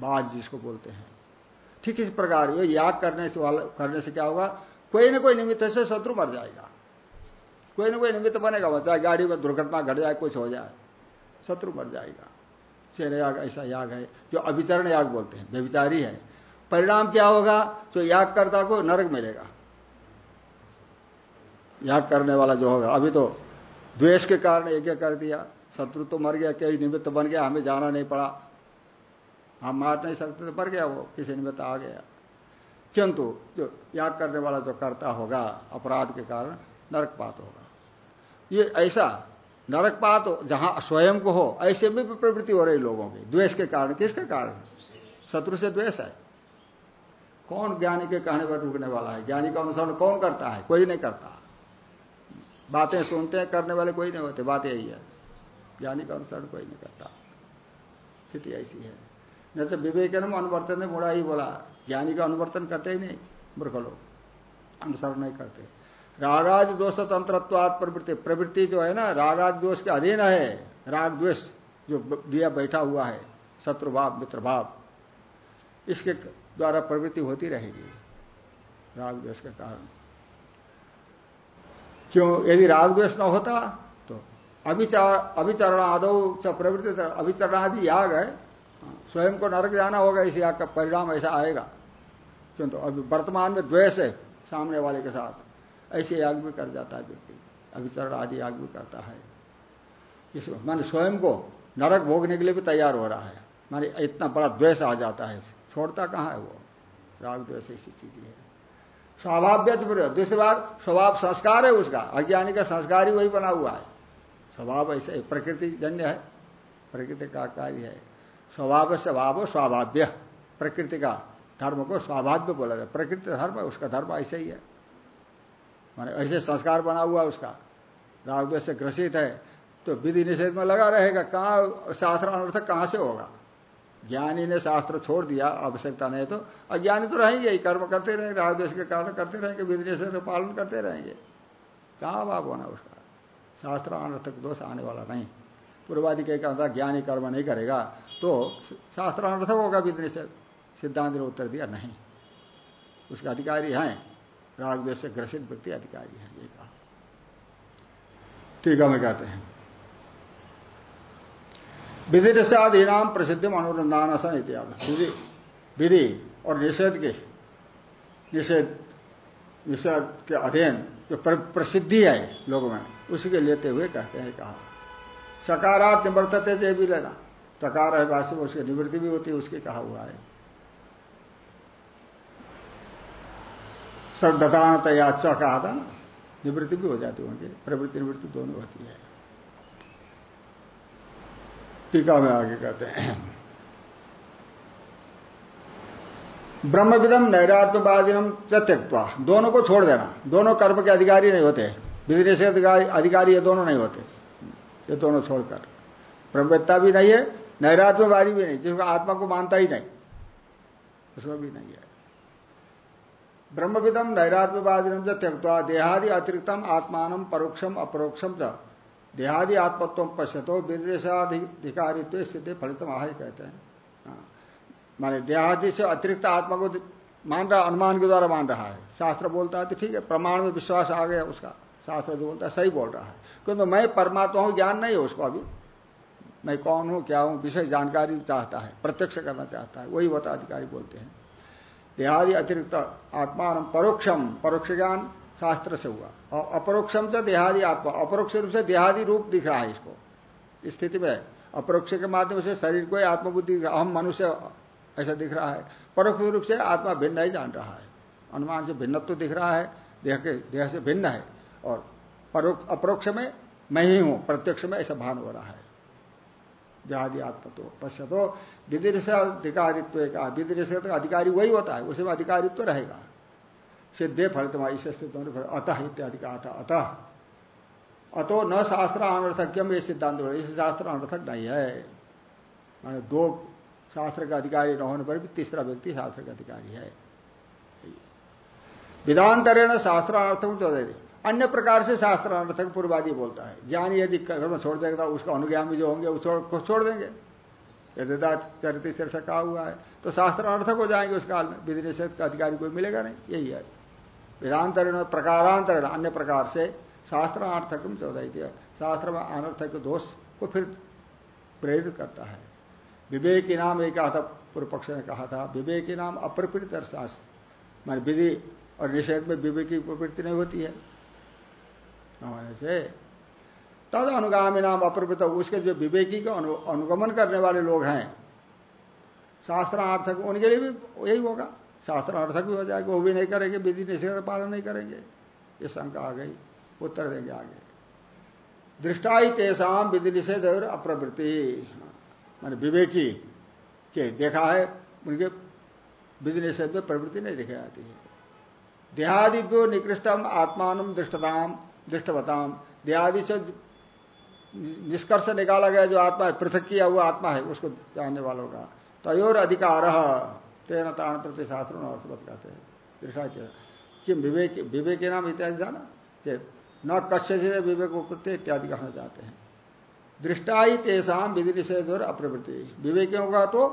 बाज जिसको बोलते हैं। ठीक इस प्रकार ये याग करने से वाला करने से क्या होगा? कोई ना कोई निमित्त से शत्रु मर जाएगा। कोई ना कोई निमित्त बनेगा चाहे गाड़ी में दुर्घटना घट जाए, कुछ हो जाए, शत्रु मर जाएगा। सेन याग ऐसा याग है, जो अभिचरण याग बोलते हैं व्यविचारी है। परिणाम क्या होगा? जो यागकर्ता को नरक मिलेगा। याग करने वाला जो होगा, अभी तो द्वेष के कारण यज्ञ कर दिया। शत्रु तो मर गया, कई निमित्त बन गया, हमें जाना नहीं पड़ा। हम मार नहीं सकते तो मर गया वो, किसी निमित्त आ गया। किंतु जो याग करने वाला जो करता होगा, अपराध के कारण नरकपात होगा। ये ऐसा नरकपात जहाँ स्वयं को हो, ऐसे में भी प्रवृत्ति हो रही लोगों की। द्वेष के कारण, किसके कारण? शत्रु से द्वेष है। कौन ज्ञानी के कहने पर रुकने वाला है? ज्ञानी का अनुसरण कौन करता है? कोई नहीं करता। बातें सुनते हैं, करने वाले कोई नहीं होते, बात यही है। ज्ञानी का अनुसरण कोई नहीं करता। स्थिति ऐसी है। नहीं तो विवेकानंद अनुवर्तन ने मुड़ा ही बोला, ज्ञानी का अनुवर्तन करते ही नहीं, मूर्ख लोग। अनुसरण नहीं करते। रागादि दोष तंत्रत्वाद प्रवृत्ति प्रवृत्ति जो है ना, रागादि दोष के अधीन है। राग द्वेष जो दिया बैठा हुआ है, शत्रुभाव, मित्रभाव, इसके द्वारा प्रवृत्ति होती रहेगी। राग द्वेष के कारण। क्यों? यदि राग द्वेष न होता तो अभिचरण आदो प्रवृत्ति अभिचरण आदि याग है। स्वयं को नरक जाना होगा, इस याग का परिणाम ऐसा आएगा। क्यों तो अभी वर्तमान में द्वेष है सामने वाले के साथ। ऐसे याग भी कर जाता है व्यक्ति। अभिचरण आदि याग भी करता है। इस मान स्वयं को नरक भोगने के लिए भी तैयार हो रहा है। मानी इतना बड़ा द्वेष आ जाता है। छोड़ता कहाँ है वो? राग द्वेष ऐसी चीज़ है। स्वभाव्य दूसरी बात, स्वभाव संस्कार है उसका। अज्ञानी का संस्कार ही वही बना हुआ है। स्वभाव ऐसे प्रकृति जन्य है। प्रकृति का कार्य है। स्वभाव से भाव स्वाभाव्य। प्रकृति का धर्म को स्वाभाव्य बोला जाए प्रकृति धर्म है, उसका धर्म ऐसे ही है। माने ऐसे संस्कार बना हुआ उसका। राग से ग्रसित है तो विधि निषेध में लगा रहेगा। कहा शास्त्र अनर्थक कहाँ से होगा? ज्ञानी ने शास्त्र छोड़ दिया, आवश्यकता नहीं तो। अज्ञानी तो रहेंगे ही, कर्म करते रहेंगे रागद्वेश के कारण करते रहेंगे विधि निषेध तो पालन करते रहेंगे। कहा भाव होना उसका? शास्त्र अनर्थक दोष आने वाला नहीं। पूर्वादि के अनुसार ज्ञानी कर्म नहीं करेगा तो शास्त्र अनर्थक होगा विधि निषेध सिद्धांत ने उत्तर दिया, नहीं। उसके अधिकारी हैं रागद्वेश से ग्रसित व्यक्ति अधिकारी हैं, ये कहा। ठीक है मैं कहते हैं। विधि निषेध इनाम प्रसिद्धि अनुरंधानासन इत्यादि विधि विधि और निषेध के, निषेध निषेध के अध्ययन जो प्रसिद्धि है लोगों में, उसी के लेते हुए कहते हैं, कहा। सकारात निवर्तते ये भी लेना तकार है में उसकी निवृत्ति भी होती है, उसके कहा हुआ है। सर्वदान तया कहा था ना निवृत्ति भी हो जाती है उनकी, प्रवृत्ति निवृत्ति दोनों होती है। टीका में आगे कहते हैं। ब्रह्मविदम नैरात्मवादिनम त्यक्वा दोनों को छोड़ देना। दोनों कर्म के अधिकारी नहीं होते। विधि अधिकारी ये दोनों नहीं होते। ये दोनों छोड़कर। ब्रह्मविद्ता भी नहीं है, नैरात्मवादी भी नहीं, जिसको आत्मा को मानता ही नहीं। उसमें भी नहीं है। ब्रह्मविदम नैरात्मवादिनम त्यक्वा देहादि अतिरिक्तम आत्मान परोक्षम अपरोक्षम च। देहादि आत्मत्व पश्यतो विदेशाधिकारित्व सिद्धि फलितम आह कहते हैं। हाँ। माने देहादि से अतिरिक्त आत्मा को मान रहा, अनुमान के द्वारा मान रहा है। शास्त्र बोलता है तो ठीक है, प्रमाण में विश्वास आ गया उसका। शास्त्र जो बोलता है, सही बोल रहा है। क्योंकि मैं परमात्मा हूँ, ज्ञान नहीं है उसको अभी। मैं कौन हूँ, क्या हूँ विषय जानकारी चाहता है, प्रत्यक्ष करना चाहता है, वही होता अधिकारी बोलते हैं। देहादि अतिरिक्त आत्मा परोक्षम परोक्ष ज्ञान शास्त्र से हुआ। और अपरोक्षम से देहादि आत्मा, अपरोक्ष रूप से देहादि रूप दिख रहा है इसको। स्थिति में अपरोक्ष के माध्यम से शरीर को आत्मबुद्धि हम मनुष्य ऐसा दिख रहा है। परोक्ष रूप से आत्मा भिन्न ही जान रहा है। अनुमान से भिन्नत्व तो दिख रहा है, देह के, देह से भिन्न है। और अपरोक्ष में मैं ही हूँ, प्रत्यक्ष में ऐसा भान हो रहा है। जहादी आत्मा तो पश्य तो विधि अधिकारित्व का विधि अधिकारी वही होता है उसमें अधिकारित्व रहेगा। सिद्धे फलितमा, इसे सिद्ध होने अतः इत्यादि कहा था, अतः। अतो न शास्त्र अनर्थक्यम, ये सिद्धांत इस शास्त्र अनर्थक नहीं है। माने दो शास्त्र का अधिकारी न होने पर भी तीसरा व्यक्ति शास्त्र का अधिकारी है। विधांतरेण शास्त्र अनर्थक तो अन्य प्रकार से शास्त्र अनर्थक पूर्वादि बोलता है। ज्ञान यदि कर्म छोड़ देगा उसका अनुज्ञान जो होंगे, वो छोड़ छोड़ देंगे। यदिदा चरित्र शीर्ष कहा हुआ है। तो शास्त्र अनर्थक हो जाएँगे उस काल में। विधि निषेध का अधिकारी कोई मिलेगा नहीं, यही है। वेदांतरण, प्रकारांतरण, अन्य प्रकार से शास्त्र अनर्थक चौदह शास्त्र में अनर्थक दोष को फिर प्रेरित करता है। विवेकी नाम एक कहा था पूर्व पक्ष ने कहा था, विवेकी नाम अप्रवृत्त शास्त्र मान विधि और निषेध में विवेकी प्रवृत्ति नहीं होती है। से तद अनुगामी नाम अप्रवृत्त उसके जो विवेकी का अनुगमन करने वाले लोग हैं शास्त्र अर्थक उनके लिए भी यही होगा। शास्त्र अर्थक भी हो जाएगा, वो भी नहीं करेंगे, विधि निषेध का पालन नहीं करेंगे। ये शंका आ गई, उत्तर देंगे आगे। दृष्टाई तेसाम विधि निषेध और अप्रवृत्ति। मान विवेकी के देखा है, उनके विधि निषेध में प्रवृत्ति नहीं दिखाई जाती है। देहादिव्यो निकृष्टम आत्मान दृष्टताम, दृष्टवताम। देहादि से निष्कर्ष निकाला गया, जो आत्मा है, पृथक किया हुआ आत्मा है, उसको जानने वालों का। तयोर अधिकार तेना तान प्रति शास्त्र कहते हैं दृष्टा किम विवेक विवेक के नाम इत्यादि जाना? न कश्य से विवेक उपत्ति इत्यादि कहना चाहते हैं। दृष्टाई तेसाम विधि निषेध और अप्रवृत्ति। विवेकियों का तो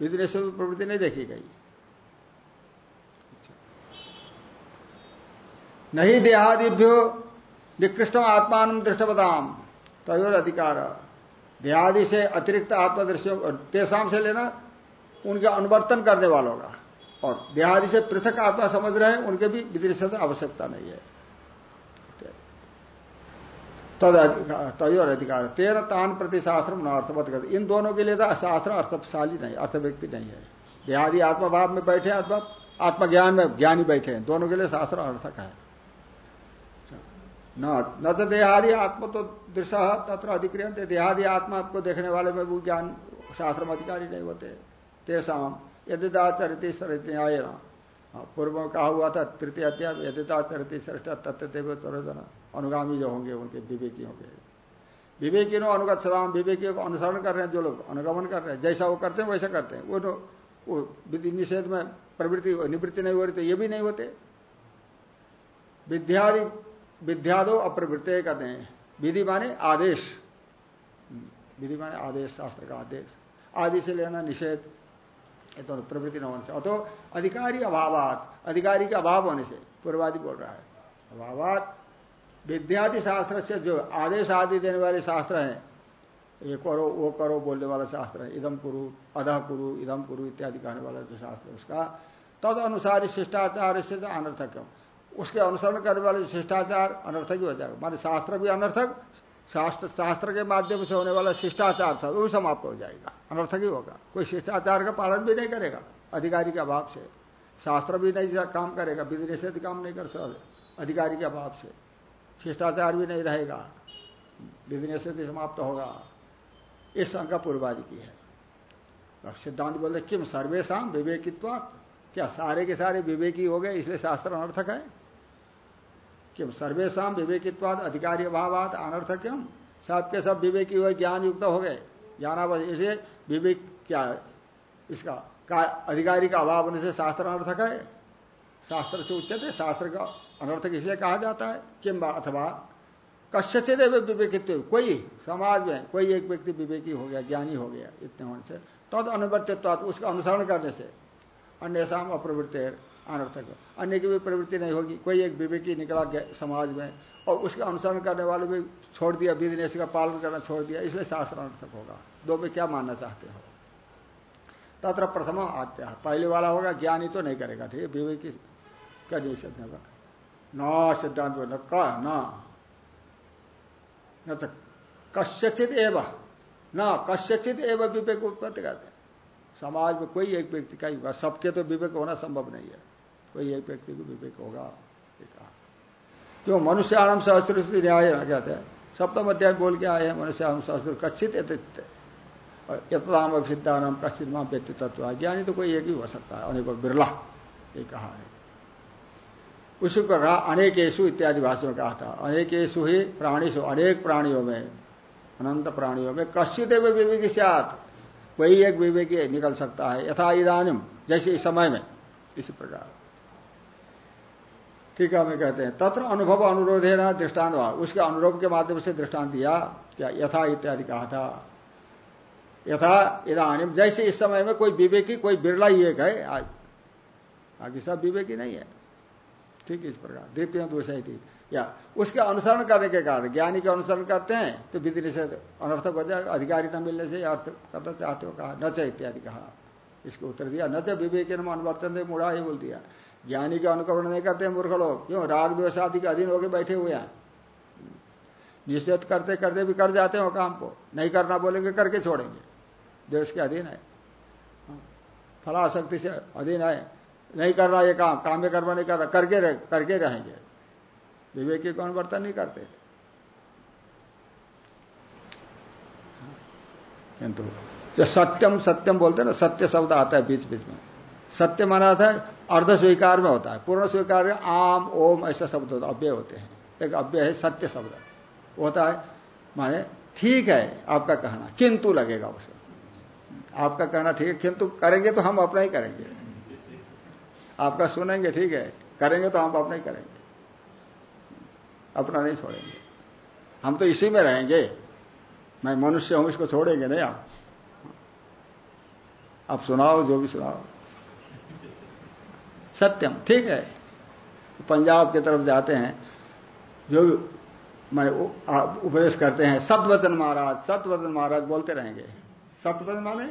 विधि निषेध प्रवृत्ति नहीं देखी गई। अच्छा। नहीं देहादिभ्यो निकृष्टम आत्मान दृष्टवताम तयोर अधिकार देहादि से अतिरिक्त आत्मदृश्यों तेसाम से लेना उनके अनुवर्तन करने वालों का और देहादि से पृथक आत्मा समझ रहे हैं, उनके भी विदृश्य आवश्यकता नहीं है। तद तयोर अधिकार तेरह तान प्रति शास्त्र अर्थवत कर इन दोनों के लिए तो शास्त्र अर्थशाली नहीं अर्थ व्यक्ति नहीं है। देहादि आत्मभाव में बैठे अथवा आत्मज्ञान में ज्ञानी बैठे हैं। दोनों के लिए शास्त्र अर्थक है। न तो देहादि आत्मा तो दृश्य तत्र अधिक्रिय देहादि आत्मा को देखने वाले में वो ज्ञान शास्त्र में अधिकारी नहीं होते। तेसाम यदिदाचरित न्याय हाँ, पूर्व में कहा हुआ था तृतीय अध्याय यदिता चरती श्रेष्ठ तत्व चरोजना। अनुगामी जो होंगे उनके विवेकी नो अनुगत सदाम विवेकी को अनुसरण कर रहे हैं जो लोग अनुगमन कर रहे हैं। जैसा वो करते हैं वैसा करते हैं। वो तो वो विधि निषेध में प्रवृत्ति निवृत्ति नहीं हो रही तो ये भी नहीं होते। विद्यादि विद्यादो अप्रवृत्ति कहते हैं। विधि माने आदेश। विधि माने आदेश शास्त्र का आदेश। आदि से लेना निषेध। तो प्रवृत्ति न होने से। अतो अधिकारी अभावात, अधिकारी के अभाव होने से, पूर्वादि बोल रहा है। अभावात, विद्यादि शास्त्र से जो आदेश आदि देने वाले शास्त्र हैं, ये करो, वो करो बोलने वाला शास्त्र है। इदम कुरु, अधा कुरु इदम कुरु इत्यादि कहने वाला जो शास्त्र है, उसका तद अनुसार शिष्टाचार से अनर्थक उसके अनुसरण करने वाले शिष्टाचार अनर्थक ही हो जाएगा। माने शास्त्र भी अनर्थक शास्त्र शास्त्र के माध्यम से होने वाला शिष्टाचार था, वो समाप्त हो जाएगा। अनर्थक ही होगा। कोई शिष्टाचार का पालन भी नहीं करेगा, अधिकारी के अभाव से। शास्त्र भी नहीं काम करेगा विधि निषेध काम नहीं कर सकते, अधिकारी के अभाव से। शिष्टाचार भी नहीं रहेगा विधि निषेध समाप्त होगा। इस शंका पूर्वादि की है। सिद्धांत बोलते किम सर्वेशा विवेकित्व क्या सारे के सारे विवेकी हो गए, इसलिए शास्त्र अनर्थक है किम? सर्वेशा विवेकित्वाद अधिकारी अभावाद अनर्थक क्यों सब विवेकी हुए ज्ञान युक्त हो गए। ज्ञानावश इसलिए विवेक क्या है? इसका का अधिकारी का अभाव होने से शास्त्र अनर्थक है। शास्त्र से उच्चते है, शास्त्र का अनर्थक इसलिए कहा जाता है। किम्बा अथवा कश्यचित विवेकित्व। कोई समाज में कोई एक व्यक्ति विवेकी हो गया, ज्ञानी हो गया, इतने होने से, तद अनुवर्तित्व उसका अनुसरण करने से अन्य शाम अप्रवृत्ति अनर्थक अन्य की भी प्रवृत्ति नहीं होगी। कोई एक विवेकी निकला समाज में और उसका अनुसरण करने वाले भी छोड़ दिया बिज़नेस का पालन करना छोड़ दिया, इसलिए शास्त्र अनर्थक होगा। दो में क्या मानना चाहते हो? तथा प्रथम आत्या पहले वाला होगा, ज्ञानी तो नहीं करेगा, ठीक है? विवेकी का सकते होगा? न सिद्धांत न क, न। तो कश्यचित एवं। न कश्यचित एवं विवेक उत्पत्ति करते समाज में कोई एक व्यक्ति का ही सबके तो विवेक होना संभव नहीं है। कोई एक व्यक्ति को विवेक होगा कहा क्यों मनुष्याणम सहस्त्र न्याय कहते हैं सप्तम अध्याय बोल के आए हैं मनुष्याणम सहस्त्र कच्चित यतनाम सिद्धानम कच्चित माम व्यक्ति तत्व ज्ञानी तो कोई एक ही हो सकता है, अनेक बिरला, ये कहा है। उसी को कहा अनेकेशु इत्यादि भाषा में कहा था अनेकेशु ही प्राणीशु अनेक प्राणियों में, अनंत प्राणियों में कश्चित एवं विवेकी से वही एक विवेकी निकल सकता है, यथा इधानिम जैसे इस समय में, इसी प्रकार। है मैं कहते हैं, तत्र अनुभव अनुरोध ना दृष्टांत उसके अनुरोध के माध्यम से दृष्टांत दिया क्या यथा इत्यादि कहा था। यथा इधानिम जैसे इस समय में कोई विवेकी, कोई बिरला ही एक है आज, बाकी सब विवेकी नहीं है। ठीक इस प्रकार, द्वितीय है थी या, उसके अनुसरण करने के कारण, ज्ञानी के अनुसरण करते हैं तो विधि निषेध अनर्थक हो जाएगा अधिकारी न मिलने से अर्थ करना चाहते हो, कहा, न इत्यादि कहा। इसको उत्तर दिया, न विवेक अनुवर्तन मुड़ा ही बोल दिया। ज्ञानी का अनुकरण नहीं करते मूर्ख लोग। क्यों? राग द्वेष आदि के अधीन होकर बैठे हुए हैं। निषेध करते करते भी कर जाते हो काम को। नहीं करना बोलेंगे करके छोड़ेंगे। जो के अधीन है। फला शक्ति से अधीन है। नहीं कर रहा ये काम काम में कर्म नहीं कर रहा करके रह, करके रहेंगे। विवेकी को अनुवर्तन नहीं करते। किंतु जो सत्यम सत्यम बोलते ना सत्य शब्द आता है बीच बीच में। सत्य माना था अर्ध स्वीकार में होता है। पूर्ण स्वीकार आम, ओम ऐसा शब्द होता अव्यय होते हैं। एक अव्यय है, सत्य शब्द। होता है, माने ठीक है आपका कहना, किंतु लगेगा उसे। आपका कहना ठीक है, किंतु करेंगे तो हम अपना ही करेंगे। आपका सुनेंगे, ठीक है, करेंगे तो हम अपना ही करेंगे। अपना नहीं छोड़ेंगे। हम तो इसी में रहेंगे। मैं मनुष्य हूँ, इसको छोड़ेंगे नहीं आप। आप सुनाओ, जो भी सुनाओ। सत्यम ठीक है। पंजाब की तरफ़ जाते हैं जो मैं उपदेश करते हैं सतवचन महाराज सतवचन महाराज बोलते रहेंगे। सतवचन माने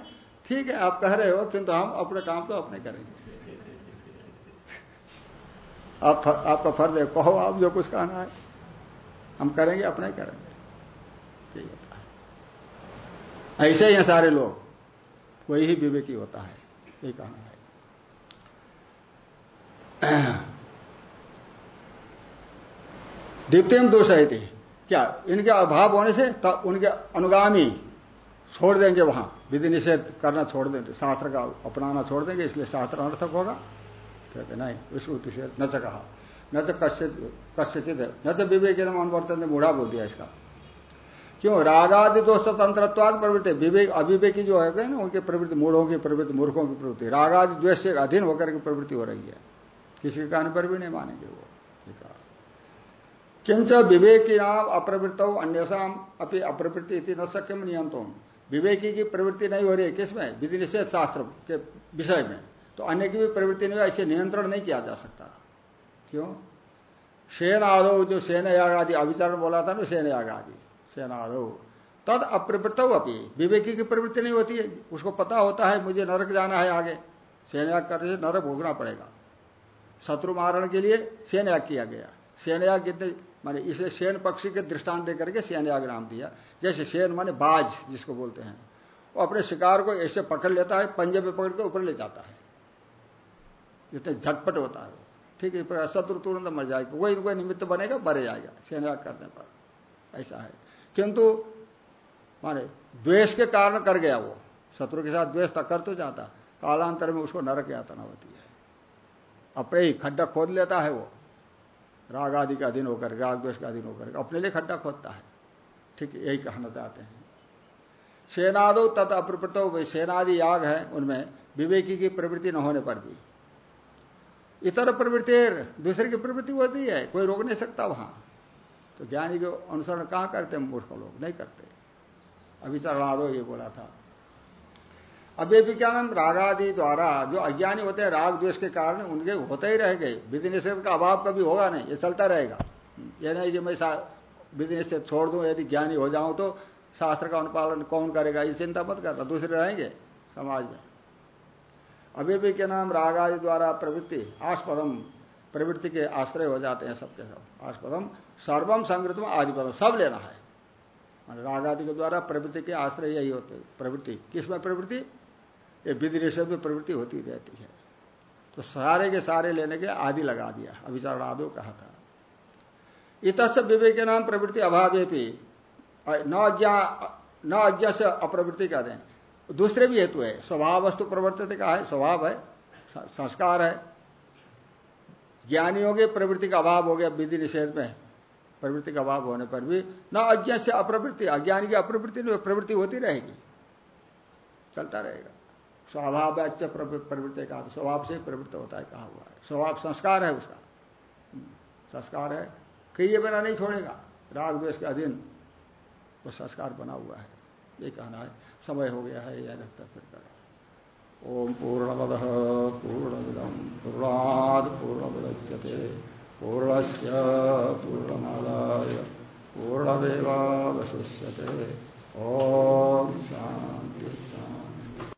ठीक है आप कह रहे हो किंतु हम अपने काम तो अपने करेंगे। आप फर, आपका फ़र्ज़ है कहो आप जो कुछ कहना है हम करेंगे अपने ही करेंगे। यही होता है। ऐसे ही सारे लोग वही ही विवेकी होता है ये कहना है। द्वितीय दोष है थी क्या? इनके अभाव होने से तो उनके अनुगामी छोड़ देंगे वहाँ। विधि निषेध करना छोड़ देंगे। शास्त्र का अपनाना छोड़ देंगे, इसलिए शास्त्र अनर्थक होगा। कहते, नहीं उसको उद्देश्य न च कहा न तो कश्यचित न तो विवेक अनुवर्तन ने मूढ़ा बोल दिया इसका। क्यों? रागादि दोष तंत्रत्वाद प्रवृत्ति। विवेक, अविवेकी जो है ना, उनकी प्रवृत्ति मूढ़ों की प्रवृत्ति, मूर्खों की प्रवृत्ति। रागादि द्वेष से अधीन होकर की प्रवृत्ति हो रही है। किसी के कहने पर भी नहीं मानेंगे वो। किंच विवेकी नाम अप्रवृत्त अन्यसाम अपनी अप्रवृत्ति न सक्यम नियंत्रण विवेकी की प्रवृत्ति नहीं हो रही है किसमें? विधि निषेध शास्त्र के विषय में। तो अन्य की भी प्रवृत्ति नहीं ऐसे नियंत्रण नहीं किया जा सकता। क्यों? सेन आदो जो सेन याग आदि अभिचरण बोला था ना सेन याग आदि सेन आदो तद अप्रवृत्त अपनी विवेकी की प्रवृत्ति नहीं होती है। उसको पता होता है, मुझे नरक जाना है आगे। सेन याग करने से नरक भोगना पड़ेगा। शत्रु मारण के लिए सेनयाग किया गया। सेनयाग कितने माने इसे सेन पक्षी के दृष्टांत देकर के सेन याग नाम दिया। जैसे सेन माने बाज, जिसको बोलते हैं। वो अपने शिकार को ऐसे पकड़ लेता है, पंजे में पकड़ के ऊपर ले जाता है। इतने झटपट होता है ठीक है शत्रु तुरंत मर जाएगा। कोई कोई निमित्त बनेगा, मरे जाएगा सेन याग करने पर। ऐसा है। किंतु, माने द्वेष के कारण कर गया वो। शत्रु के साथ द्वेष तक कर तो जाता। कालांतर में उसको नरक यातना होती है। अपने ही खड्डा खोद लेता है वो। राग आदि का अधीन होकर, राग द्वेष का अधीन होकर, अपने लिए खड्डा खोदता है। ठीक यही कहना चाहते हैं। सेनादो तत् अप्रवृत्तो सेनादि याग है, उनमें विवेकी की प्रवृत्ति न होने पर भी। इतर प्रवृत्ति दूसरे की प्रवृत्ति होती है, कोई रोक नहीं सकता वहाँ। तो ज्ञानी को अनुसरण कहाँ करते मूर्ख लोग? नहीं करते। अभी चरणादो ये बोला था। अभी भी क्या नाम रागादि द्वारा जो अज्ञानी होते हैं, राग द्वेष के कारण उनके होते ही रह गए। विधि निषेध का अभाव कभी होगा नहीं, ये चलता रहेगा। ये नहीं कि मैं विधि निषेध छोड़ दूँ, यदि ज्ञानी हो जाऊँ तो शास्त्र का अनुपालन कौन करेगा, ये चिंता मत करना, दूसरे रहेंगे समाज में। अभी भी के नाम राग आदि द्वारा प्रवृत्ति, आस्पदम, प्रवृत्ति के आश्रय हो जाते हैं सबके सब। आस्पदम सर्वम संग्रतम आदिपदम, सब लेना है। राग आदि के द्वारा प्रवृत्ति के आश्रय यही होते प्रवृत्ति, किसमें प्रवृत्ति? ये विधि निषेध में प्रवृत्ति होती रहती है। तो सारे के सारे लेने के आदि लगा दिया अभिचारण आदो कहा था। इत विवेक नाम प्रवृत्ति अभाव अज्ञा न अज्ञा से अप्रवृत्ति का दें। दूसरे भी हेतु है, स्वभाव वस्तु प्रवर्तित का है, स्वभाव है संस्कार है। ज्ञानियों के प्रवृत्ति का अभाव हो गया विधि निषेध में, प्रवृत्ति का अभाव होने पर भी, न अज्ञा से अप्रवृत्ति, अज्ञानी की अप्रवृत्ति प्रवृत्ति होती रहेगी, चलता रहेगा। स्वभाव प्रवृत्ति का स्वभाव से प्रवृत्त होता है, कहा हुआ है। स्वभाव संस्कार है उसका। संस्कार है कई बिना नहीं छोड़ेगा। राग द्वेष के अधीन वो संस्कार बना हुआ है। ये कहना है, समय हो गया है यह रखता फिर कर। ओम पूर्णमद पूर्णमिदम पूर्णाद पूर्णमुदच्यते। पूर्णस्य पूर्णमादाय पूर्णमेवावशिष्यते ओम शांति शांति